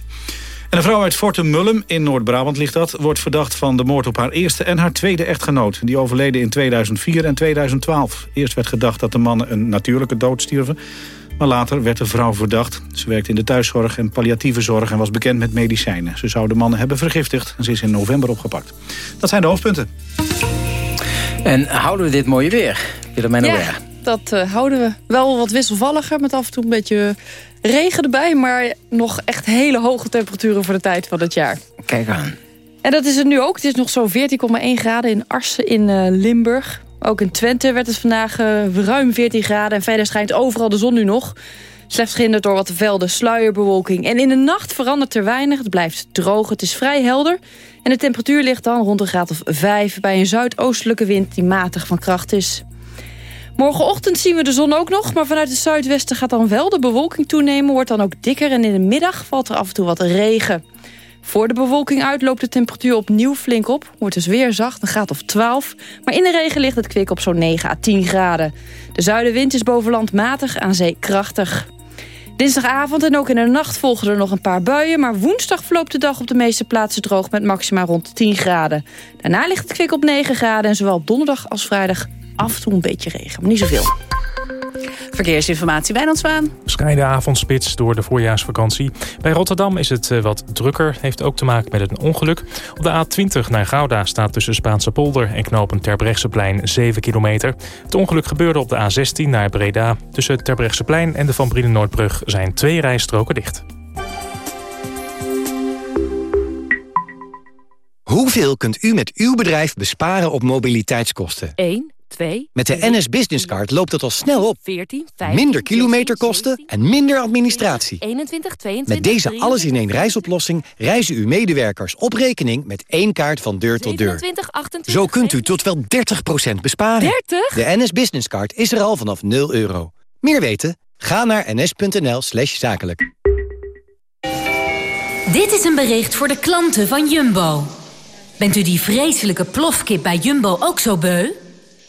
En een vrouw uit Fortum Mullum, in Noord-Brabant ligt dat... wordt verdacht van de moord op haar eerste en haar tweede echtgenoot. Die overleden in 2004 en 2012. Eerst werd gedacht dat de mannen een natuurlijke dood stierven. Maar later werd de vrouw verdacht. Ze werkte in de thuiszorg en palliatieve zorg en was bekend met medicijnen. Ze zou de mannen hebben vergiftigd en ze is in november opgepakt. Dat zijn de hoofdpunten. En houden we dit mooie weer? Willemijn ja, dat uh, houden we. Wel wat wisselvalliger, met af en toe een beetje regen erbij... maar nog echt hele hoge temperaturen voor de tijd van het jaar. Kijk aan. En dat is het nu ook. Het is nog zo'n 14,1 graden in Arsen in uh, Limburg. Ook in Twente werd het vandaag uh, ruim 14 graden. En verder schijnt overal de zon nu nog. Slechts gehinderd door wat velden, sluierbewolking. En in de nacht verandert er weinig. Het blijft droog, het is vrij helder. En de temperatuur ligt dan rond een graad of 5... bij een zuidoostelijke wind die matig van kracht is. Morgenochtend zien we de zon ook nog, maar vanuit het zuidwesten gaat dan wel de bewolking toenemen, wordt dan ook dikker en in de middag valt er af en toe wat regen. Voor de bewolking uit loopt de temperatuur opnieuw flink op. Wordt dus weer zacht, een graad of 12. Maar in de regen ligt het kwik op zo'n 9 à 10 graden. De zuidenwind is boven land matig, aan zee krachtig. Dinsdagavond en ook in de nacht volgen er nog een paar buien... maar woensdag verloopt de dag op de meeste plaatsen droog... met maxima rond 10 graden. Daarna ligt het kwik op 9 graden... en zowel donderdag als vrijdag af en toe een beetje regen, maar niet zoveel. Verkeersinformatie, Wijnand Zwaan. Bescheiden avondspits door de voorjaarsvakantie. Bij Rotterdam is het eh, wat drukker. Heeft ook te maken met een ongeluk. Op de A20 naar Gouda staat tussen Spaanse polder en knopen Terbrechtseplein 7 kilometer. Het ongeluk gebeurde op de A16 naar Breda. Tussen Terbrechtseplein en de Van Brienen Noordbrug zijn twee rijstroken dicht. Hoeveel kunt u met uw bedrijf besparen op mobiliteitskosten? 1. 2, Met de NS Business Card loopt het al snel op. 14, 15, Minder kilometerkosten en minder administratie. 21, 22, Met deze alles-in-één reisoplossing reizen uw medewerkers op rekening met één kaart van deur tot deur. 27, 28, Zo kunt u tot wel 30% besparen. 30? De NS Business Card is er al vanaf 0 euro. Meer weten? Ga naar ns.nl slash zakelijk. Dit is een bericht voor de klanten van Jumbo. Bent u die vreselijke plofkip bij Jumbo ook zo beu?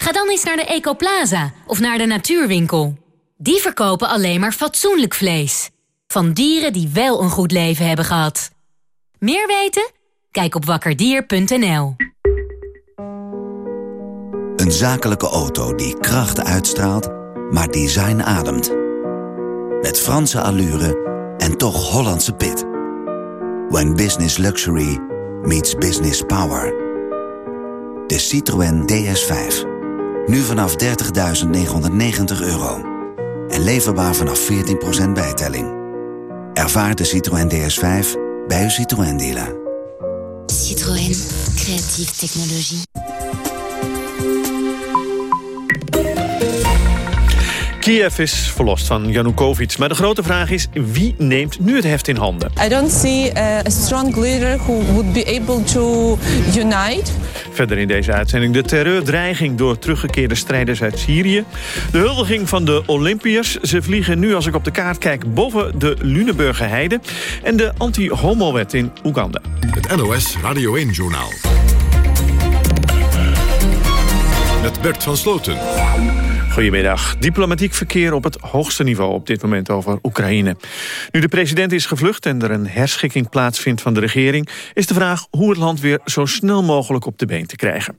Ga dan eens naar de Ecoplaza of naar de Natuurwinkel. Die verkopen alleen maar fatsoenlijk vlees. Van dieren die wel een goed leven hebben gehad. Meer weten? Kijk op wakkerdier.nl. Een zakelijke auto die kracht uitstraalt, maar design ademt. Met Franse allure en toch Hollandse pit. When business luxury meets business power. De Citroën DS5. Nu vanaf 30.990 euro. En leverbaar vanaf 14% bijtelling. Ervaar de Citroën DS5 bij uw Citroën dealer. Citroën. Creatieve technologie. Kiev is verlost van Yanukovych. Maar de grote vraag is, wie neemt nu het heft in handen? I don't see a strong leader who would be able to unite. Verder in deze uitzending de terreurdreiging door teruggekeerde strijders uit Syrië. De huldiging van de Olympiërs. Ze vliegen nu, als ik op de kaart kijk, boven de Luneburger Heide. En de anti-homo-wet in Oeganda. Het NOS Radio 1-journaal. Met Bert van Sloten. Goedemiddag. Diplomatiek verkeer op het hoogste niveau op dit moment over Oekraïne. Nu de president is gevlucht en er een herschikking plaatsvindt van de regering... is de vraag hoe het land weer zo snel mogelijk op de been te krijgen.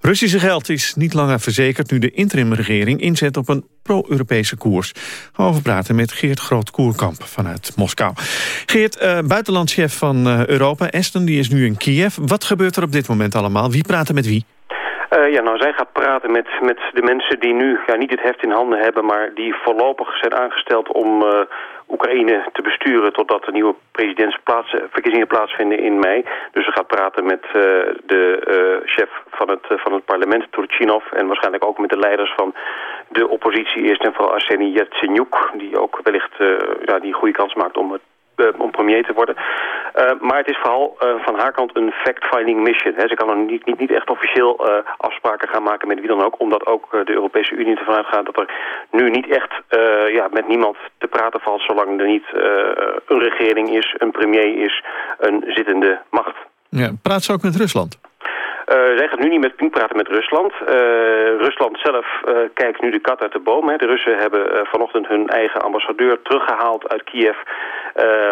Russische geld is niet langer verzekerd nu de interimregering inzet op een pro-Europese koers. Gaan over praten met Geert Groot-Koerkamp vanuit Moskou. Geert, uh, buitenlandchef van uh, Europa, Esten, die is nu in Kiev. Wat gebeurt er op dit moment allemaal? Wie praat er met wie? Uh, ja, nou, zij gaat praten met, met de mensen die nu ja, niet het heft in handen hebben... maar die voorlopig zijn aangesteld om uh, Oekraïne te besturen... totdat de nieuwe presidentsverkiezingen plaatsvinden in mei. Dus ze gaat praten met uh, de chef van het, van het parlement, Turchinov... en waarschijnlijk ook met de leiders van de oppositie... eerst en vooral Arseniy Yatsenyuk... die ook wellicht ja, die goede kans maakt om het om premier te worden. Uh, maar het is vooral uh, van haar kant een fact-finding mission. Ze kan niet, niet, niet echt officieel afspraken gaan maken met wie dan ook. Omdat ook de Europese Unie ervan uitgaat dat er nu niet echt ja, met niemand te praten valt... zolang er niet een regering is, een premier is, een zittende macht. Ja, praat ze ook met Rusland? Uh, zij gaat nu niet met, praten met Rusland. Uh, Rusland zelf uh, kijkt nu de kat uit de boom. Hè. De Russen hebben vanochtend hun eigen ambassadeur teruggehaald uit Kiev.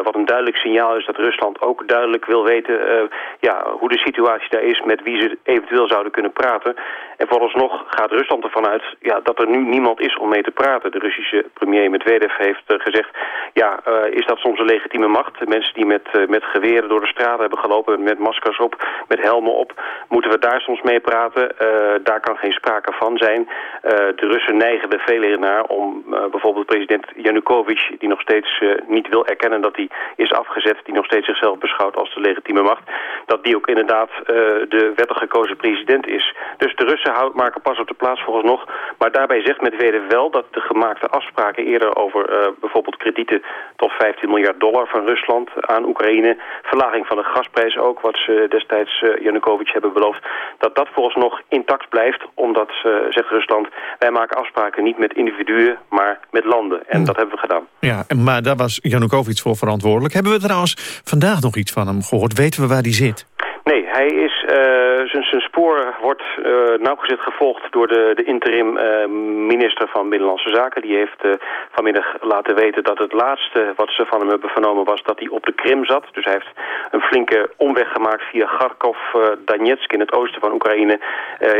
wat een duidelijk signaal is dat Rusland ook duidelijk wil weten ja, hoe de situatie daar is... met wie ze eventueel zouden kunnen praten. En vooralsnog gaat Rusland ervan uit ja, dat er nu niemand is om mee te praten. De Russische premier Medvedev heeft gezegd... ja, is dat soms een legitieme macht? Mensen die met, met geweren door de straat hebben gelopen... met maskers op, met helmen op... moeten we daar soms mee praten. Uh, daar kan geen sprake van zijn. Uh, de Russen neigen er veel naar om uh, bijvoorbeeld president Yanukovych... die nog steeds niet wil erkennen dat hij is afgezet... die nog steeds zichzelf beschouwt als de legitieme macht... dat die ook inderdaad de wettig gekozen president is. Dus de Russen houden, maken pas op de plaats nog. Maar daarbij zegt Medvedev wel dat de gemaakte afspraken eerder... over bijvoorbeeld kredieten tot 15 miljard dollar van Rusland aan Oekraïne... verlaging van de gasprijs ook, wat ze destijds Yanukovych hebben beloofd dat dat vooralsnog intact blijft. Omdat, uh, zegt Rusland, wij maken afspraken niet met individuen, maar met landen. En dat hebben we gedaan. Ja, maar daar was Janukovic voor verantwoordelijk. Hebben we trouwens vandaag nog iets van hem gehoord? Weten we waar hij zit? Nee, hij is, uh, zijn spoor wordt uh, nauwgezet gevolgd door de, de interim uh, minister van Binnenlandse Zaken. Die heeft vanmiddag laten weten dat het laatste wat ze van hem hebben vernomen was dat hij op de Krim zat. Dus hij heeft een flinke omweg gemaakt via Kharkov, Donetsk in het oosten van Oekraïne.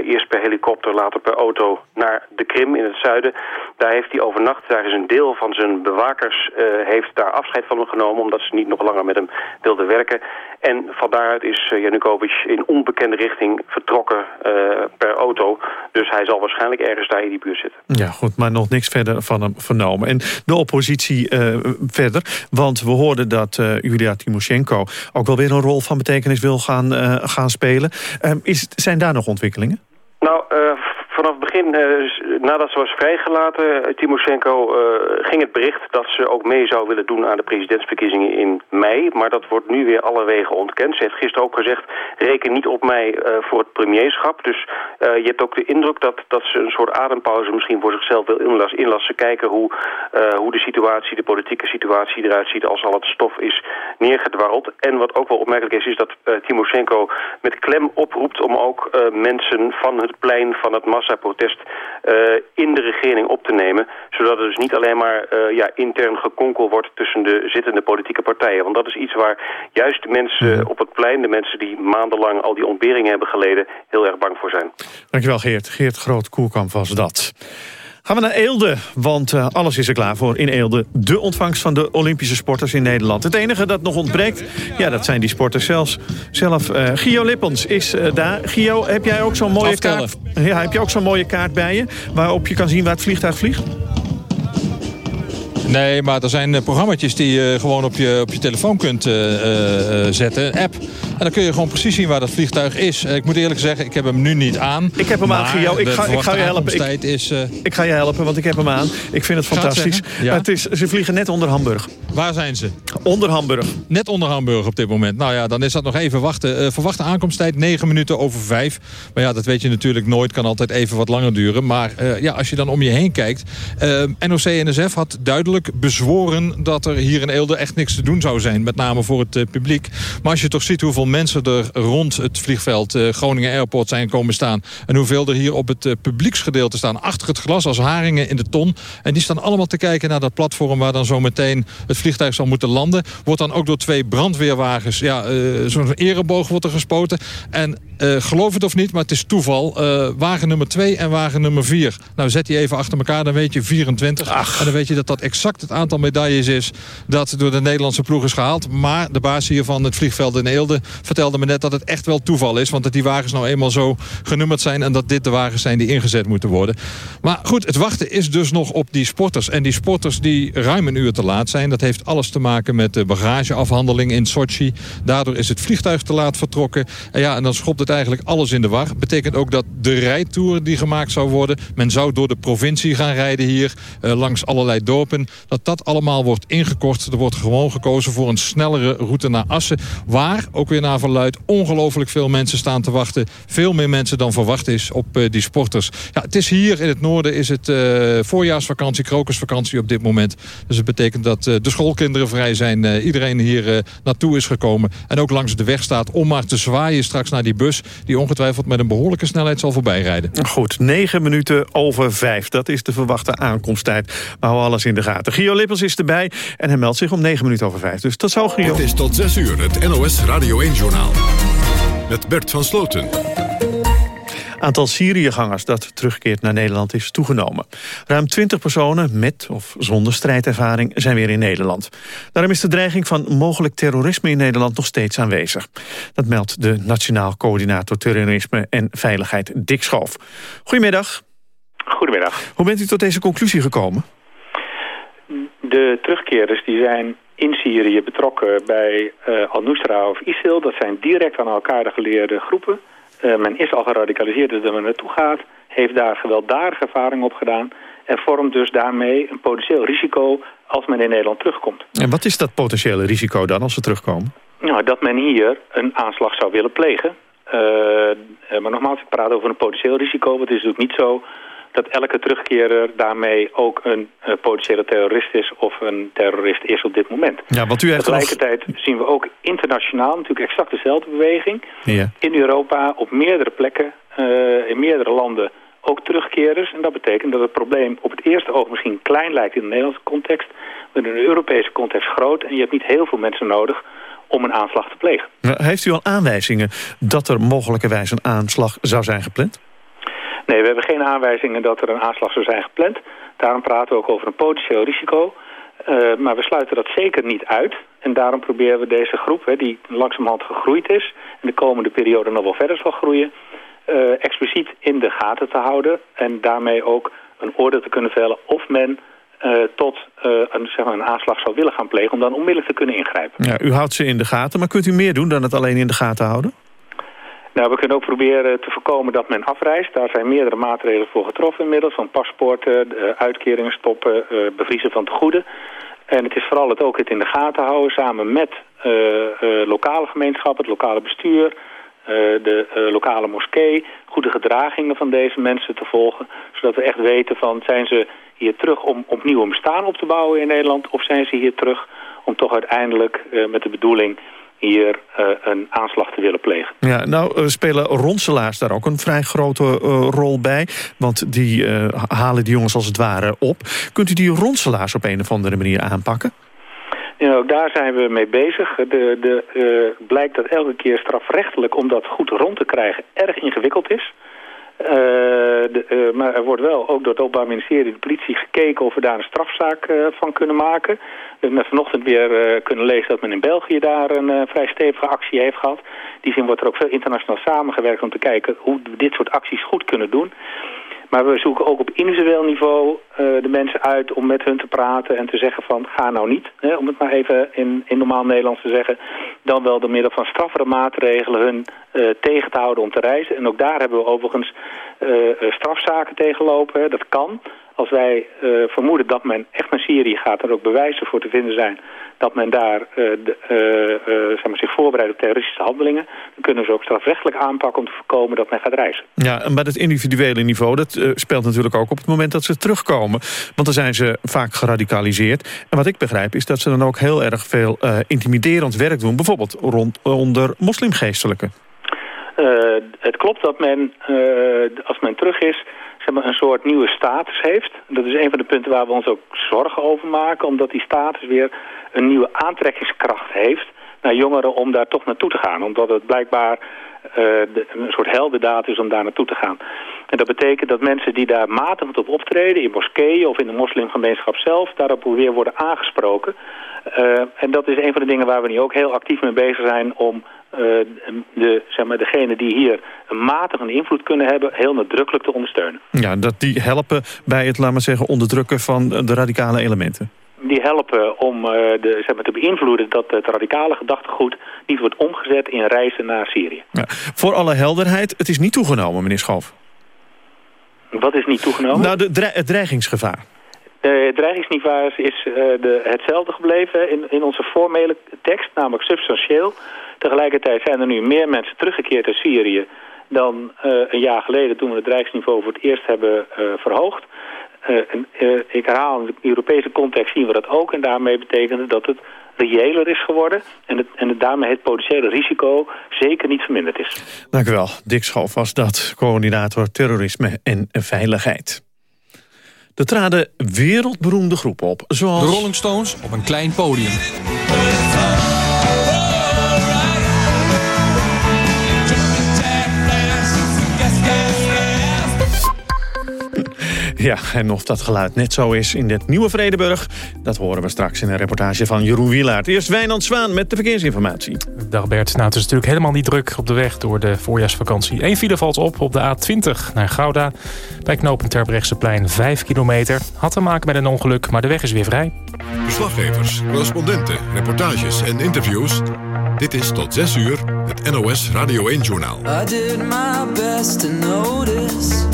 eerst per helikopter, later per auto naar de Krim in het zuiden. Daar heeft hij overnacht. Daar is een deel van zijn bewakers heeft daar afscheid van hem genomen omdat ze niet nog langer met hem wilden werken. En van daaruit is Janukovic in onbekende richting vertrokken uh, per auto. Dus hij zal waarschijnlijk ergens daar in die buurt zitten. Ja, goed, maar nog niks verder van hem vernomen. En de oppositie uh, verder, want we hoorden dat Julia Timoshenko... ook wel weer een rol van betekenis wil gaan, gaan spelen. is, zijn daar nog ontwikkelingen? Nou, vanaf het begin, nadat ze was vrijgelaten, Timoshenko, uh, ging het bericht dat ze ook mee zou willen doen aan de presidentsverkiezingen in mei. Maar dat wordt nu weer alle wegen ontkend. Ze heeft gisteren ook gezegd, reken niet op mij uh, voor het premierschap. Dus je hebt ook de indruk dat, dat ze een soort adempauze misschien voor zichzelf wil inlassen. inlassen kijken hoe, hoe de situatie, de politieke situatie eruit ziet als al het stof is neergedwarreld. En wat ook wel opmerkelijk is, is dat Timoshenko met klem oproept om ook mensen van het plein van het massaprotest uh, in de regering op te nemen. Zodat het dus niet alleen maar uh, ja, intern gekonkel wordt tussen de zittende politieke partijen. Want dat is iets waar juist de mensen mm. op het plein, de mensen die maandenlang al die ontberingen hebben geleden, heel erg bang voor zijn. Dankjewel Geert. Geert Groot-Koerkamp was dat. Gaan we naar Eelde, want uh, alles is er klaar voor in Eelde. De ontvangst van de Olympische sporters in Nederland. Het enige dat nog ontbreekt, ja, dat zijn die sporters zelfs. zelf. Uh, Gio Lippens is uh, daar. Gio, heb jij ook zo'n mooie kaart? Ja, heb je ook zo'n mooie kaart bij je, waarop je kan zien waar het vliegtuig vliegt? Nee, maar er zijn uh, programma's die je gewoon op je, op je telefoon kunt uh, zetten. Een app. En dan kun je gewoon precies zien waar dat vliegtuig is. ik moet eerlijk zeggen, ik heb hem nu niet aan. Ik heb hem aan, Gio. Ik ga, ik ga je helpen. Ik, is, ik ga je helpen, want ik heb hem aan. Ik vind het fantastisch. Ja. Het is, ze vliegen net onder Hamburg. Waar zijn ze? Onder Hamburg. Net onder Hamburg op dit moment. Nou ja, dan is dat nog even wachten. verwachte aankomsttijd 9 minuten over 5. Maar ja, dat weet je natuurlijk nooit. Kan altijd even wat langer duren. Maar ja, als je dan om je heen kijkt. NOC-NSF had duidelijk bezworen dat er hier in Eelde echt niks te doen zou zijn. Met name voor het uh, publiek. Maar als je toch ziet hoeveel mensen er rond het vliegveld uh, Groningen Airport zijn komen staan. En hoeveel er hier op het uh, publieksgedeelte staan. Achter het glas als haringen in de ton. En die staan allemaal te kijken naar dat platform waar dan zo meteen het vliegtuig zal moeten landen. Wordt dan ook door twee brandweerwagens. Ja, zo'n ereboog wordt er gespoten. En geloof het of niet, maar het is toeval. wagen nummer 2 en wagen nummer 4. Nou, zet die even achter elkaar, dan weet je 24. Ach. En dan weet je dat dat exact het aantal medailles is dat door de Nederlandse ploeg is gehaald. Maar de baas hier van het vliegveld in Eelde vertelde me net dat het echt wel toeval is. Want dat die wagens nou eenmaal zo genummerd zijn en dat dit de wagens zijn die ingezet moeten worden. Maar goed, het wachten is dus nog op die sporters. En die sporters die ruim een uur te laat zijn, dat heeft alles te maken met de bagageafhandeling in Sochi. Daardoor is het vliegtuig te laat vertrokken. En ja, en dan schopt het eigenlijk alles in de war. Betekent ook dat de rijtour die gemaakt zou worden, men zou door de provincie gaan rijden hier, eh, langs allerlei dorpen dat dat allemaal wordt ingekort. Er wordt gewoon gekozen voor een snellere route naar Assen. Waar, ook weer naar verluid, ongelooflijk veel mensen staan te wachten. Veel meer mensen dan verwacht is op uh, die sporters. Ja, het is hier in het noorden is het uh, voorjaarsvakantie, krokusvakantie op dit moment. Dus het betekent dat de schoolkinderen vrij zijn. iedereen hier naartoe is gekomen. En ook langs de weg staat om maar te zwaaien straks naar die bus... die ongetwijfeld met een behoorlijke snelheid zal voorbijrijden. Goed, negen minuten over vijf. Dat is de verwachte aankomsttijd. We houden alles in de gaten. Gio Lippels is erbij en hij meldt zich om 9 minuten over 5. Dus tot zo, Gio. Het is tot 6 uur het NOS Radio 1-journaal. Met Bert van Sloten aantal Syriëgangers dat terugkeert naar Nederland is toegenomen. Ruim 20 personen met of zonder strijdervaring zijn weer in Nederland. Daarom is de dreiging van mogelijk terrorisme in Nederland nog steeds aanwezig. Dat meldt de Nationaal Coördinator Terrorisme en Veiligheid Dick Schoof. Goedemiddag. Goedemiddag. Hoe bent u tot deze conclusie gekomen? De terugkeerders die zijn in Syrië betrokken bij uh, Al-Nusra of ISIL. Dat zijn direct aan elkaar geleerde groepen. Uh, men is al geradicaliseerd, dus dat men naartoe gaat. Heeft daar gewelddadige ervaring op gedaan. En vormt dus daarmee een potentieel risico als men in Nederland terugkomt. En wat is dat potentiële risico dan als ze terugkomen? Nou, dat men hier een aanslag zou willen plegen. Uh, maar nogmaals, ik praat over een potentieel risico. Want het is natuurlijk niet zo dat elke terugkerer daarmee ook een uh, potentiële terrorist is of een terrorist is op dit moment. Ja, want u heeft Tegelijkertijd zien we ook internationaal natuurlijk exact dezelfde beweging. Ja. In Europa op meerdere plekken, uh, in meerdere landen ook terugkerers. En dat betekent dat het probleem op het eerste oog misschien klein lijkt in de Nederlandse context, maar in de Europese context groot. En je hebt niet heel veel mensen nodig om een aanslag te plegen. Heeft u al aanwijzingen dat er mogelijkerwijs een aanslag zou zijn gepland? Nee, we hebben geen aanwijzingen dat er een aanslag zou zijn gepland. Daarom praten we ook over een potentieel risico. Uh, maar we sluiten dat zeker niet uit. En daarom proberen we deze groep, hè, die langzamerhand gegroeid is... en de komende periode nog wel verder zal groeien... Uh, expliciet in de gaten te houden... en daarmee ook een oordeel te kunnen vellen of men uh, tot een, zeg maar een aanslag zou willen gaan plegen... om dan onmiddellijk te kunnen ingrijpen. Ja, u houdt ze in de gaten, maar kunt u meer doen dan het alleen in de gaten houden? Nou, we kunnen ook proberen te voorkomen dat men afreist. Daar zijn meerdere maatregelen voor getroffen inmiddels. Van paspoorten, uitkeringen stoppen, eh, bevriezen van tegoeden. En het is vooral het ook het in de gaten houden samen met uh, lokale gemeenschappen, het lokale bestuur, de lokale moskee, goede gedragingen van deze mensen te volgen. Zodat we echt weten van zijn ze hier terug om opnieuw een bestaan op te bouwen in Nederland of zijn ze hier terug om toch uiteindelijk met de bedoeling hier uh, een aanslag te willen plegen. Ja, nou uh, spelen ronselaars daar ook een vrij grote uh, rol bij. Want die halen die jongens als het ware op. Kunt u die ronselaars op een of andere manier aanpakken? Ja, ook daar zijn we mee bezig. De, de, blijkt dat elke keer strafrechtelijk om dat goed rond te krijgen erg ingewikkeld is. Uh, maar er wordt wel ook door het Openbaar Ministerie de politie gekeken of we daar een strafzaak uh, van kunnen maken. We hebben vanochtend weer kunnen lezen dat men in België daar een vrij stevige actie heeft gehad. Die zin wordt er ook veel internationaal samengewerkt om te kijken hoe we dit soort acties goed kunnen doen. Maar we zoeken ook op individueel niveau eh, de mensen uit om met hun te praten en te zeggen van ga nou niet, hè, om het maar even in, in normaal Nederlands te zeggen, dan wel door middel van straffere maatregelen hun uh, tegen te houden om te reizen. En ook daar hebben we overigens uh, strafzaken tegenlopen, hè. dat kan. Als wij vermoeden dat men echt naar Syrië gaat er ook bewijzen voor te vinden zijn dat men daar uh, de, uh, zeg maar, zich voorbereidt op terroristische handelingen... dan kunnen ze ook strafrechtelijk aanpakken om te voorkomen dat men gaat reizen. Ja, maar het individuele niveau dat speelt natuurlijk ook op het moment dat ze terugkomen. Want dan zijn ze vaak geradicaliseerd. En wat ik begrijp is dat ze dan ook heel erg veel intimiderend werk doen. Bijvoorbeeld rond, onder moslimgeestelijken. het klopt dat men, als men terug is zeg maar, een soort nieuwe status heeft. Dat is een van de punten waar we ons ook zorgen over maken. Omdat die status weer een nieuwe aantrekkingskracht heeft naar jongeren om daar toch naartoe te gaan. Omdat het blijkbaar de, een soort heldendaad is om daar naartoe te gaan. En dat betekent dat mensen die daar matig op optreden... in moskeeën of in de moslimgemeenschap zelf... daarop weer worden aangesproken. Uh, en dat is een van de dingen waar we nu ook heel actief mee bezig zijn... om uh, de, zeg maar, degenen die hier een matige invloed kunnen hebben... heel nadrukkelijk te ondersteunen. Ja, dat die helpen bij het, laat maar zeggen, onderdrukken van de radicale elementen die helpen om uh, de, zeg maar, te beïnvloeden dat het radicale gedachtegoed niet wordt omgezet in reizen naar Syrië. Ja, voor alle helderheid, het is niet toegenomen, meneer Schoof. Wat is niet toegenomen? Nou, de het dreigingsgevaar. Uh, het dreigingsniveau is uh, de, hetzelfde gebleven in, in onze formele tekst, namelijk substantieel. Tegelijkertijd zijn er nu meer mensen teruggekeerd uit Syrië dan een jaar geleden toen we het dreigingsniveau voor het eerst hebben verhoogd. Uh, en, uh, ik herhaal, in de Europese context zien we dat ook. En daarmee betekent het dat het reëler is geworden. En, het, en het, daarmee het potentiële risico zeker niet verminderd is. Dank u wel. Dick Schoof was dat, coördinator terrorisme en veiligheid. Er traden wereldberoemde groepen op, zoals... De Rolling Stones op een klein podium. Ja, en of dat geluid net zo is in dit nieuwe Vredeburg... dat horen we straks in een reportage van Jeroen Wielaert. Eerst Wijnand Zwaan met de verkeersinformatie. Dag Bert. Nou, het is natuurlijk helemaal niet druk op de weg door de voorjaarsvakantie. Eén file valt op op de A20 naar Gouda. Bij knooppunt Terbrechtseplein 5 kilometer. Had te maken met een ongeluk, maar de weg is weer vrij. Verslaggevers, correspondenten, reportages en interviews... Dit is tot 6 uur het NOS Radio 1-journaal. I did my best to notice...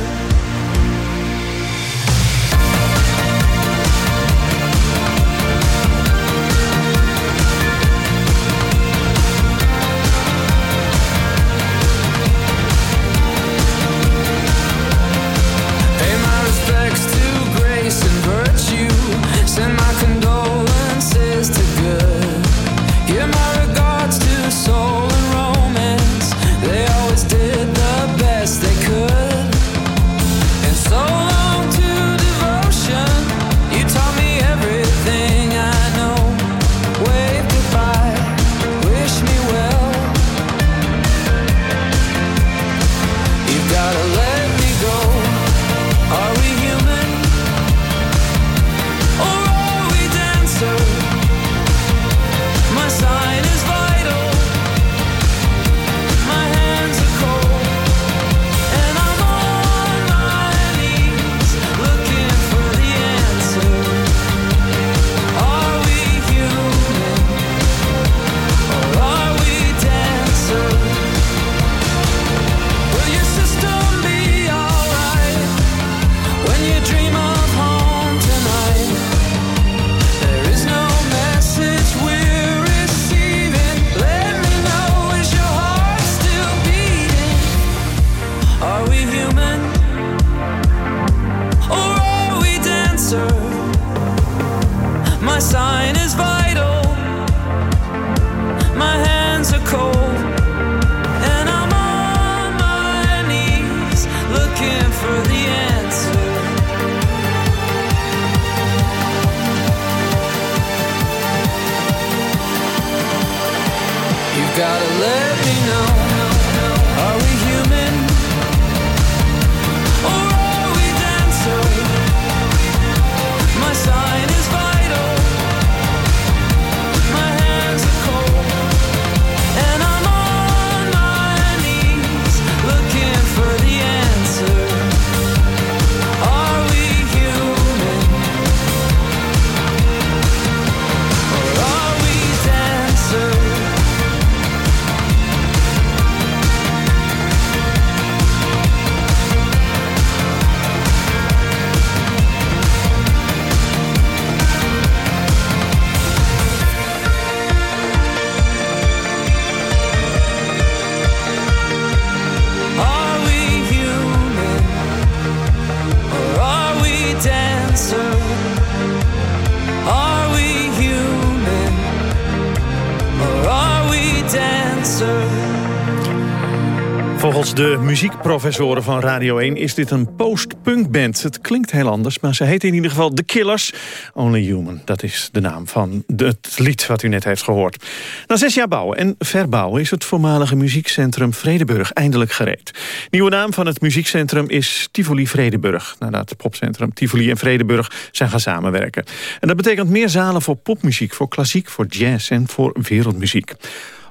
De muziekprofessoren van Radio 1 is dit een post-punk band. Het klinkt heel anders, maar ze heet in ieder geval The Killers. Only Human, dat is de naam van het lied wat u net heeft gehoord. Na zes jaar bouwen en verbouwen is het voormalige muziekcentrum Vredeburg eindelijk gereed. Nieuwe naam van het muziekcentrum is Tivoli Vredeburg. Nadat het popcentrum Tivoli en Vredeburg zijn gaan samenwerken. En dat betekent meer zalen voor popmuziek, voor klassiek, voor jazz en voor wereldmuziek.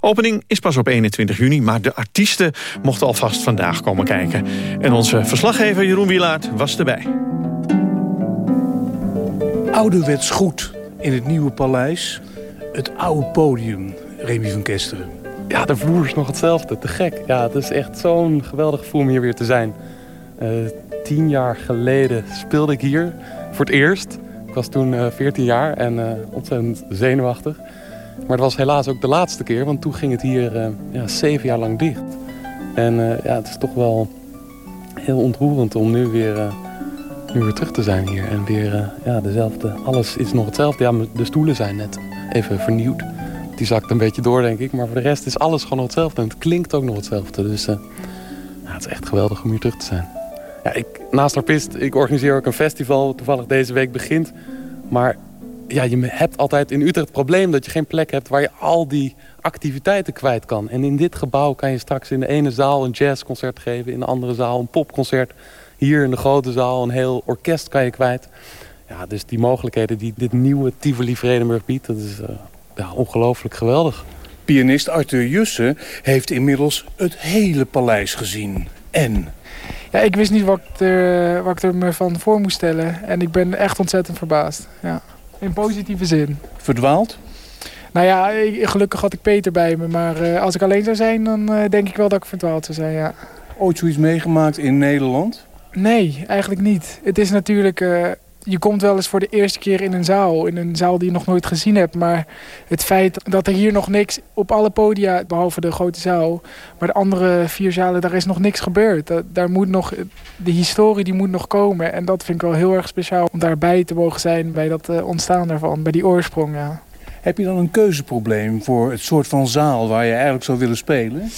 Opening is pas op 21 juni, maar de artiesten mochten alvast vandaag komen kijken. En onze verslaggever Jeroen Wielaert was erbij. Ouderwets goed in het nieuwe paleis. Het oude podium, Remy van Kesteren. Ja, de vloer is nog hetzelfde. Te gek. Ja, het is echt zo'n geweldig gevoel om hier weer te zijn. Eh, tien jaar geleden speelde ik hier voor het eerst. Ik was toen uh, 14 jaar en uh, ontzettend zenuwachtig. Maar het was helaas ook de laatste keer, want toen ging het hier uh, ja, zeven jaar lang dicht. En ja, het is toch wel heel ontroerend om nu weer, nu weer terug te zijn hier. En weer ja, dezelfde, alles is nog hetzelfde. Ja, de stoelen zijn net even vernieuwd. Die zakt een beetje door, denk ik. Maar voor de rest is alles gewoon nog hetzelfde. En het klinkt ook nog hetzelfde. Dus het is echt geweldig om hier terug te zijn. Ja, ik, naast ik organiseer ook een festival. Toevallig deze week begint. Maar ja, je hebt altijd in Utrecht het probleem dat je geen plek hebt... waar je al die activiteiten kwijt kan. En in dit gebouw kan je straks in de ene zaal een jazzconcert geven... in de andere zaal een popconcert. Hier in de grote zaal een heel orkest kan je kwijt. Ja, dus die mogelijkheden die dit nieuwe Tivoli Vredenburg biedt... dat is uh, ja, ongelooflijk geweldig. Pianist Arthur Jussen heeft inmiddels het hele paleis gezien. En... Ja, ik wist niet wat ik, er, wat ik er me van voor moest stellen. En ik ben echt ontzettend verbaasd. Ja. In positieve zin. Verdwaald? Nou ja, gelukkig had ik Peter bij me. Maar uh, als ik alleen zou zijn, dan uh, denk ik wel dat ik verdwaald zou zijn, ja. Ooit zoiets meegemaakt in Nederland? Nee, eigenlijk niet. Het is natuurlijk... Je komt wel eens voor de eerste keer in een zaal. In een zaal die je nog nooit gezien hebt. Maar het feit dat er hier nog niks op alle podia, behalve de grote zaal. Maar de andere vier zalen, daar is nog niks gebeurd. Daar moet nog, de historie die moet nog komen. En dat vind ik wel heel erg speciaal om daarbij te mogen zijn. Bij dat uh, ontstaan daarvan, bij die oorsprong, ja. Heb je dan een keuzeprobleem voor het soort van zaal waar je eigenlijk zou willen spelen?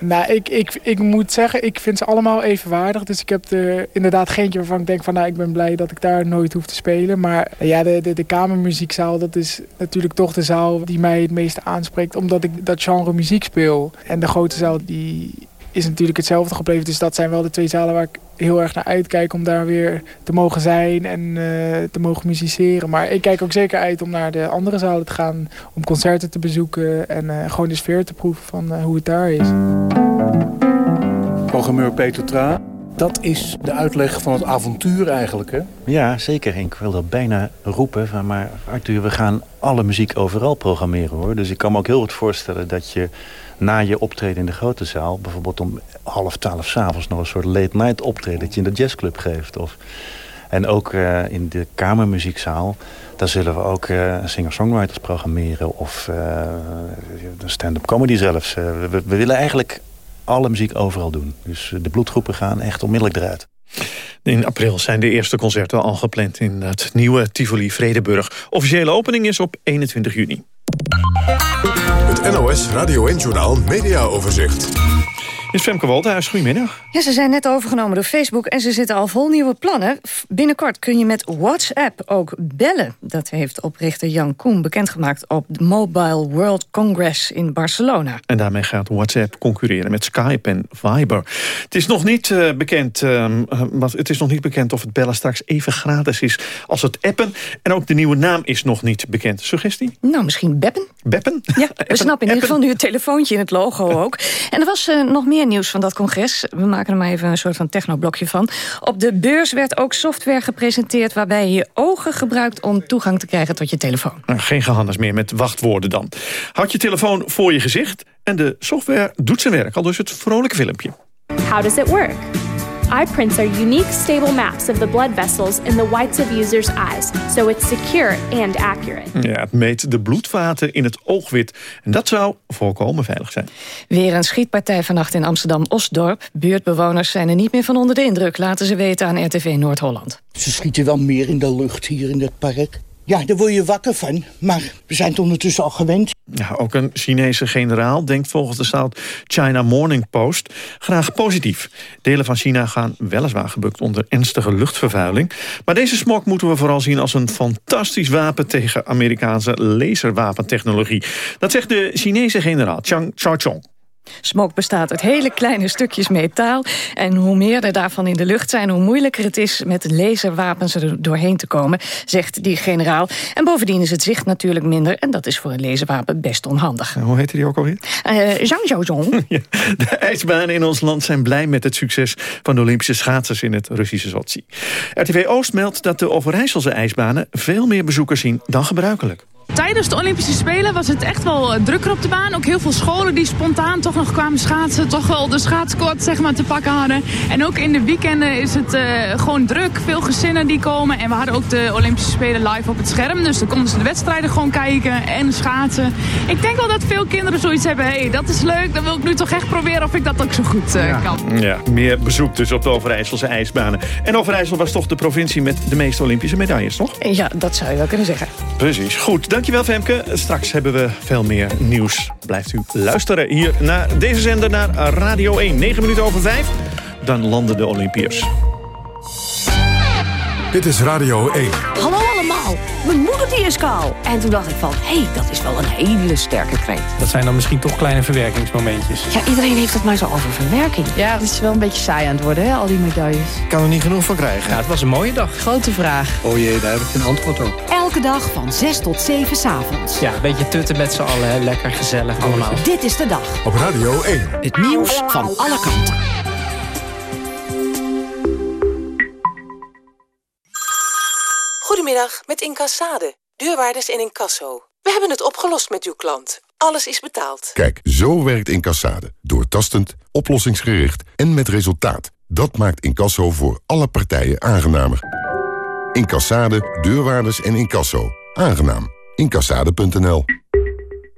Nou, ik, ik, ik moet zeggen, ik vind ze allemaal evenwaardig. Dus ik heb er inderdaad geentje waarvan ik denk van... nou, ik ben blij dat ik daar nooit hoef te spelen. Maar ja, de, de, de kamermuziekzaal, dat is natuurlijk toch de zaal die mij het meeste aanspreekt. Omdat ik dat genre muziek speel. En de grote zaal, die is natuurlijk hetzelfde gebleven. Dus dat zijn wel de twee zalen waar ik heel erg naar uitkijk... om daar weer te mogen zijn en uh, te mogen musiceren. Maar ik kijk ook zeker uit om naar de andere zalen te gaan... om concerten te bezoeken en uh, gewoon de sfeer te proeven van uh, hoe het daar is. Programmeur Peter Tra, dat is de uitleg van het avontuur eigenlijk, hè? Ja, zeker. Ik wil dat bijna roepen. Van, maar Arthur, we gaan alle muziek overal programmeren, hoor. Dus ik kan me ook heel goed voorstellen dat je na je optreden in de grote zaal... bijvoorbeeld om half twaalf s'avonds nog een soort late night optreden... dat je in de jazzclub geeft. Of, en ook uh, in de kamermuziekzaal... daar zullen we ook uh, singer-songwriters programmeren... of uh, stand-up comedy zelfs. We, we, willen eigenlijk alle muziek overal doen. Dus de bloedgroepen gaan echt onmiddellijk eruit. In april zijn de eerste concerten al gepland in het nieuwe Tivoli Vredeburg. Officiële opening is op 21 juni. Het NOS Radio 1-journaal Is Femke Wolthuis, goedemiddag. Ja, ze zijn net overgenomen door Facebook en ze zitten al vol nieuwe plannen. Binnenkort kun je met WhatsApp ook bellen. Dat heeft oprichter Jan Koen bekendgemaakt op de Mobile World Congress in Barcelona. En daarmee gaat WhatsApp concurreren met Skype en Viber. Het is nog niet, uh, bekend, uh, het is nog niet bekend of het bellen straks even gratis is als het appen. En ook de nieuwe naam is nog niet bekend. Suggestie? Nou, misschien Beppen. Beppen? Ja, we snappen in ieder geval nu het telefoontje in het logo ook. En er was uh, nog meer nieuws van dat congres. We maken er maar even een soort van technoblokje van. Op de beurs werd ook software gepresenteerd... waarbij je ogen gebruikt om toegang te krijgen tot je telefoon. Nou, geen gehandels meer met wachtwoorden dan. Houd je telefoon voor je gezicht en de software doet zijn werk. Al dus het vrolijke filmpje. How does it work? iPrints are unique stable maps of the blood vessels in the whites of users' eyes, so it's secure and accurate. Ja, het meet de bloedvaten in het oogwit en dat zou volkomen veilig zijn. Weer een schietpartij vannacht in Amsterdam-Osdorp. Buurtbewoners zijn er niet meer van onder de indruk, laten ze weten aan RTV Noord-Holland. Ze schieten wel meer in de lucht hier in het park. Ja, daar word je wakker van. Maar we zijn het ondertussen al gewend. Ook een Chinese generaal denkt volgens de South China Morning Post graag positief. Delen van China gaan weliswaar gebukt onder ernstige luchtvervuiling. Maar deze smok moeten we vooral zien als een fantastisch wapen tegen Amerikaanse laserwapentechnologie. Dat zegt de Chinese generaal Chang Chao-chong. Smok bestaat uit hele kleine stukjes metaal. En hoe meer er daarvan in de lucht zijn... hoe moeilijker het is met laserwapens er doorheen te komen... zegt die generaal. En bovendien is het zicht natuurlijk minder... en dat is voor een laserwapen best onhandig. hoe heet die ook alweer? Uh, Zhang Zhaozong. ja, de ijsbanen in ons land zijn blij met het succes... van de Olympische schaatsers in het Russische Sochi. RTV Oost meldt dat de Overijsselse ijsbanen... veel meer bezoekers zien dan gebruikelijk. Tijdens de Olympische Spelen was het echt wel drukker op de baan. Ook heel veel scholen die spontaan toch nog kwamen schaatsen. Toch wel de schaatskort zeg maar, te pakken hadden. En ook in de weekenden is het uh, gewoon druk. Veel gezinnen die komen. En we hadden ook de Olympische Spelen live op het scherm. Dus dan konden ze de wedstrijden gewoon kijken en schaatsen. Ik denk wel dat veel kinderen zoiets hebben. Hé, hey, dat is leuk. Dan wil ik nu toch echt proberen of ik dat ook zo goed uh, ja. kan. Ja, meer bezoek dus op de Overijsselse ijsbanen. En Overijssel was toch de provincie met de meeste Olympische medailles, toch? Ja, dat zou je wel kunnen zeggen. Precies. Goed, Dankjewel Femke. Straks hebben we veel meer nieuws. Blijft u luisteren hier naar deze zender naar Radio 1. 9 minuten over 5. Dan landen de Olympiërs. Dit is Radio 1. Hallo mijn moeder die is kaal. En toen dacht ik van, hé, hey, dat is wel een hele sterke kreet. Dat zijn dan misschien toch kleine verwerkingsmomentjes. Ja, iedereen heeft het maar zo over verwerking. Ja, het is wel een beetje saai aan het worden, hè, al die medailles. Ik kan er niet genoeg van krijgen. Ja, het was een mooie dag. Grote vraag. Oh jee, daar heb ik een antwoord op. Elke dag van 6 tot 7 s'avonds. Ja, een beetje tutten met z'n allen, hè. lekker gezellig allemaal. Dit is de dag. Op Radio 1. Het nieuws van alle kanten. Goedemiddag, met Incassade. Deurwaarders en incasso. We hebben het opgelost met uw klant. Alles is betaald. Kijk, zo werkt Incassade. Doortastend, oplossingsgericht en met resultaat. Dat maakt Incasso voor alle partijen aangenamer. Incassade, deurwaarders en incasso. Aangenaam. Incassade.nl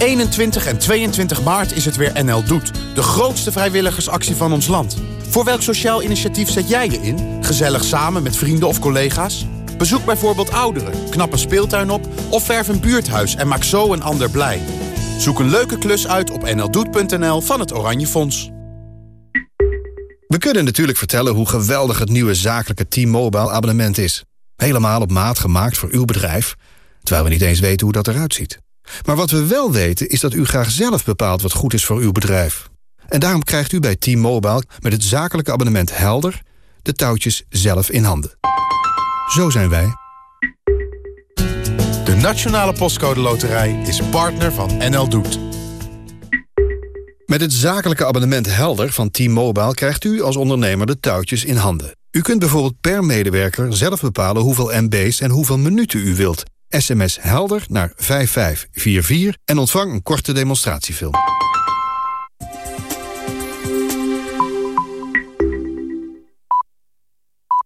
21 en 22 maart is het weer NL Doet. De grootste vrijwilligersactie van ons land. Voor welk sociaal initiatief zet jij je in? Gezellig samen met vrienden of collega's? Bezoek bijvoorbeeld ouderen, knap een speeltuin op... of verf een buurthuis en maak zo een ander blij. Zoek een leuke klus uit op nldoet.nl van het Oranje Fonds. We kunnen natuurlijk vertellen hoe geweldig het nieuwe zakelijke T-Mobile abonnement is. Helemaal op maat gemaakt voor uw bedrijf, terwijl we niet eens weten hoe dat eruit ziet. Maar wat we wel weten is dat u graag zelf bepaalt wat goed is voor uw bedrijf. En daarom krijgt u bij T-Mobile met het zakelijke abonnement Helder... de touwtjes zelf in handen. Zo zijn wij. De Nationale Postcode Loterij is partner van NL Doet. Met het zakelijke abonnement Helder van T-Mobile krijgt u als ondernemer de touwtjes in handen. U kunt bijvoorbeeld per medewerker zelf bepalen hoeveel MB's en hoeveel minuten u wilt. SMS Helder naar 5544 en ontvang een korte demonstratiefilm.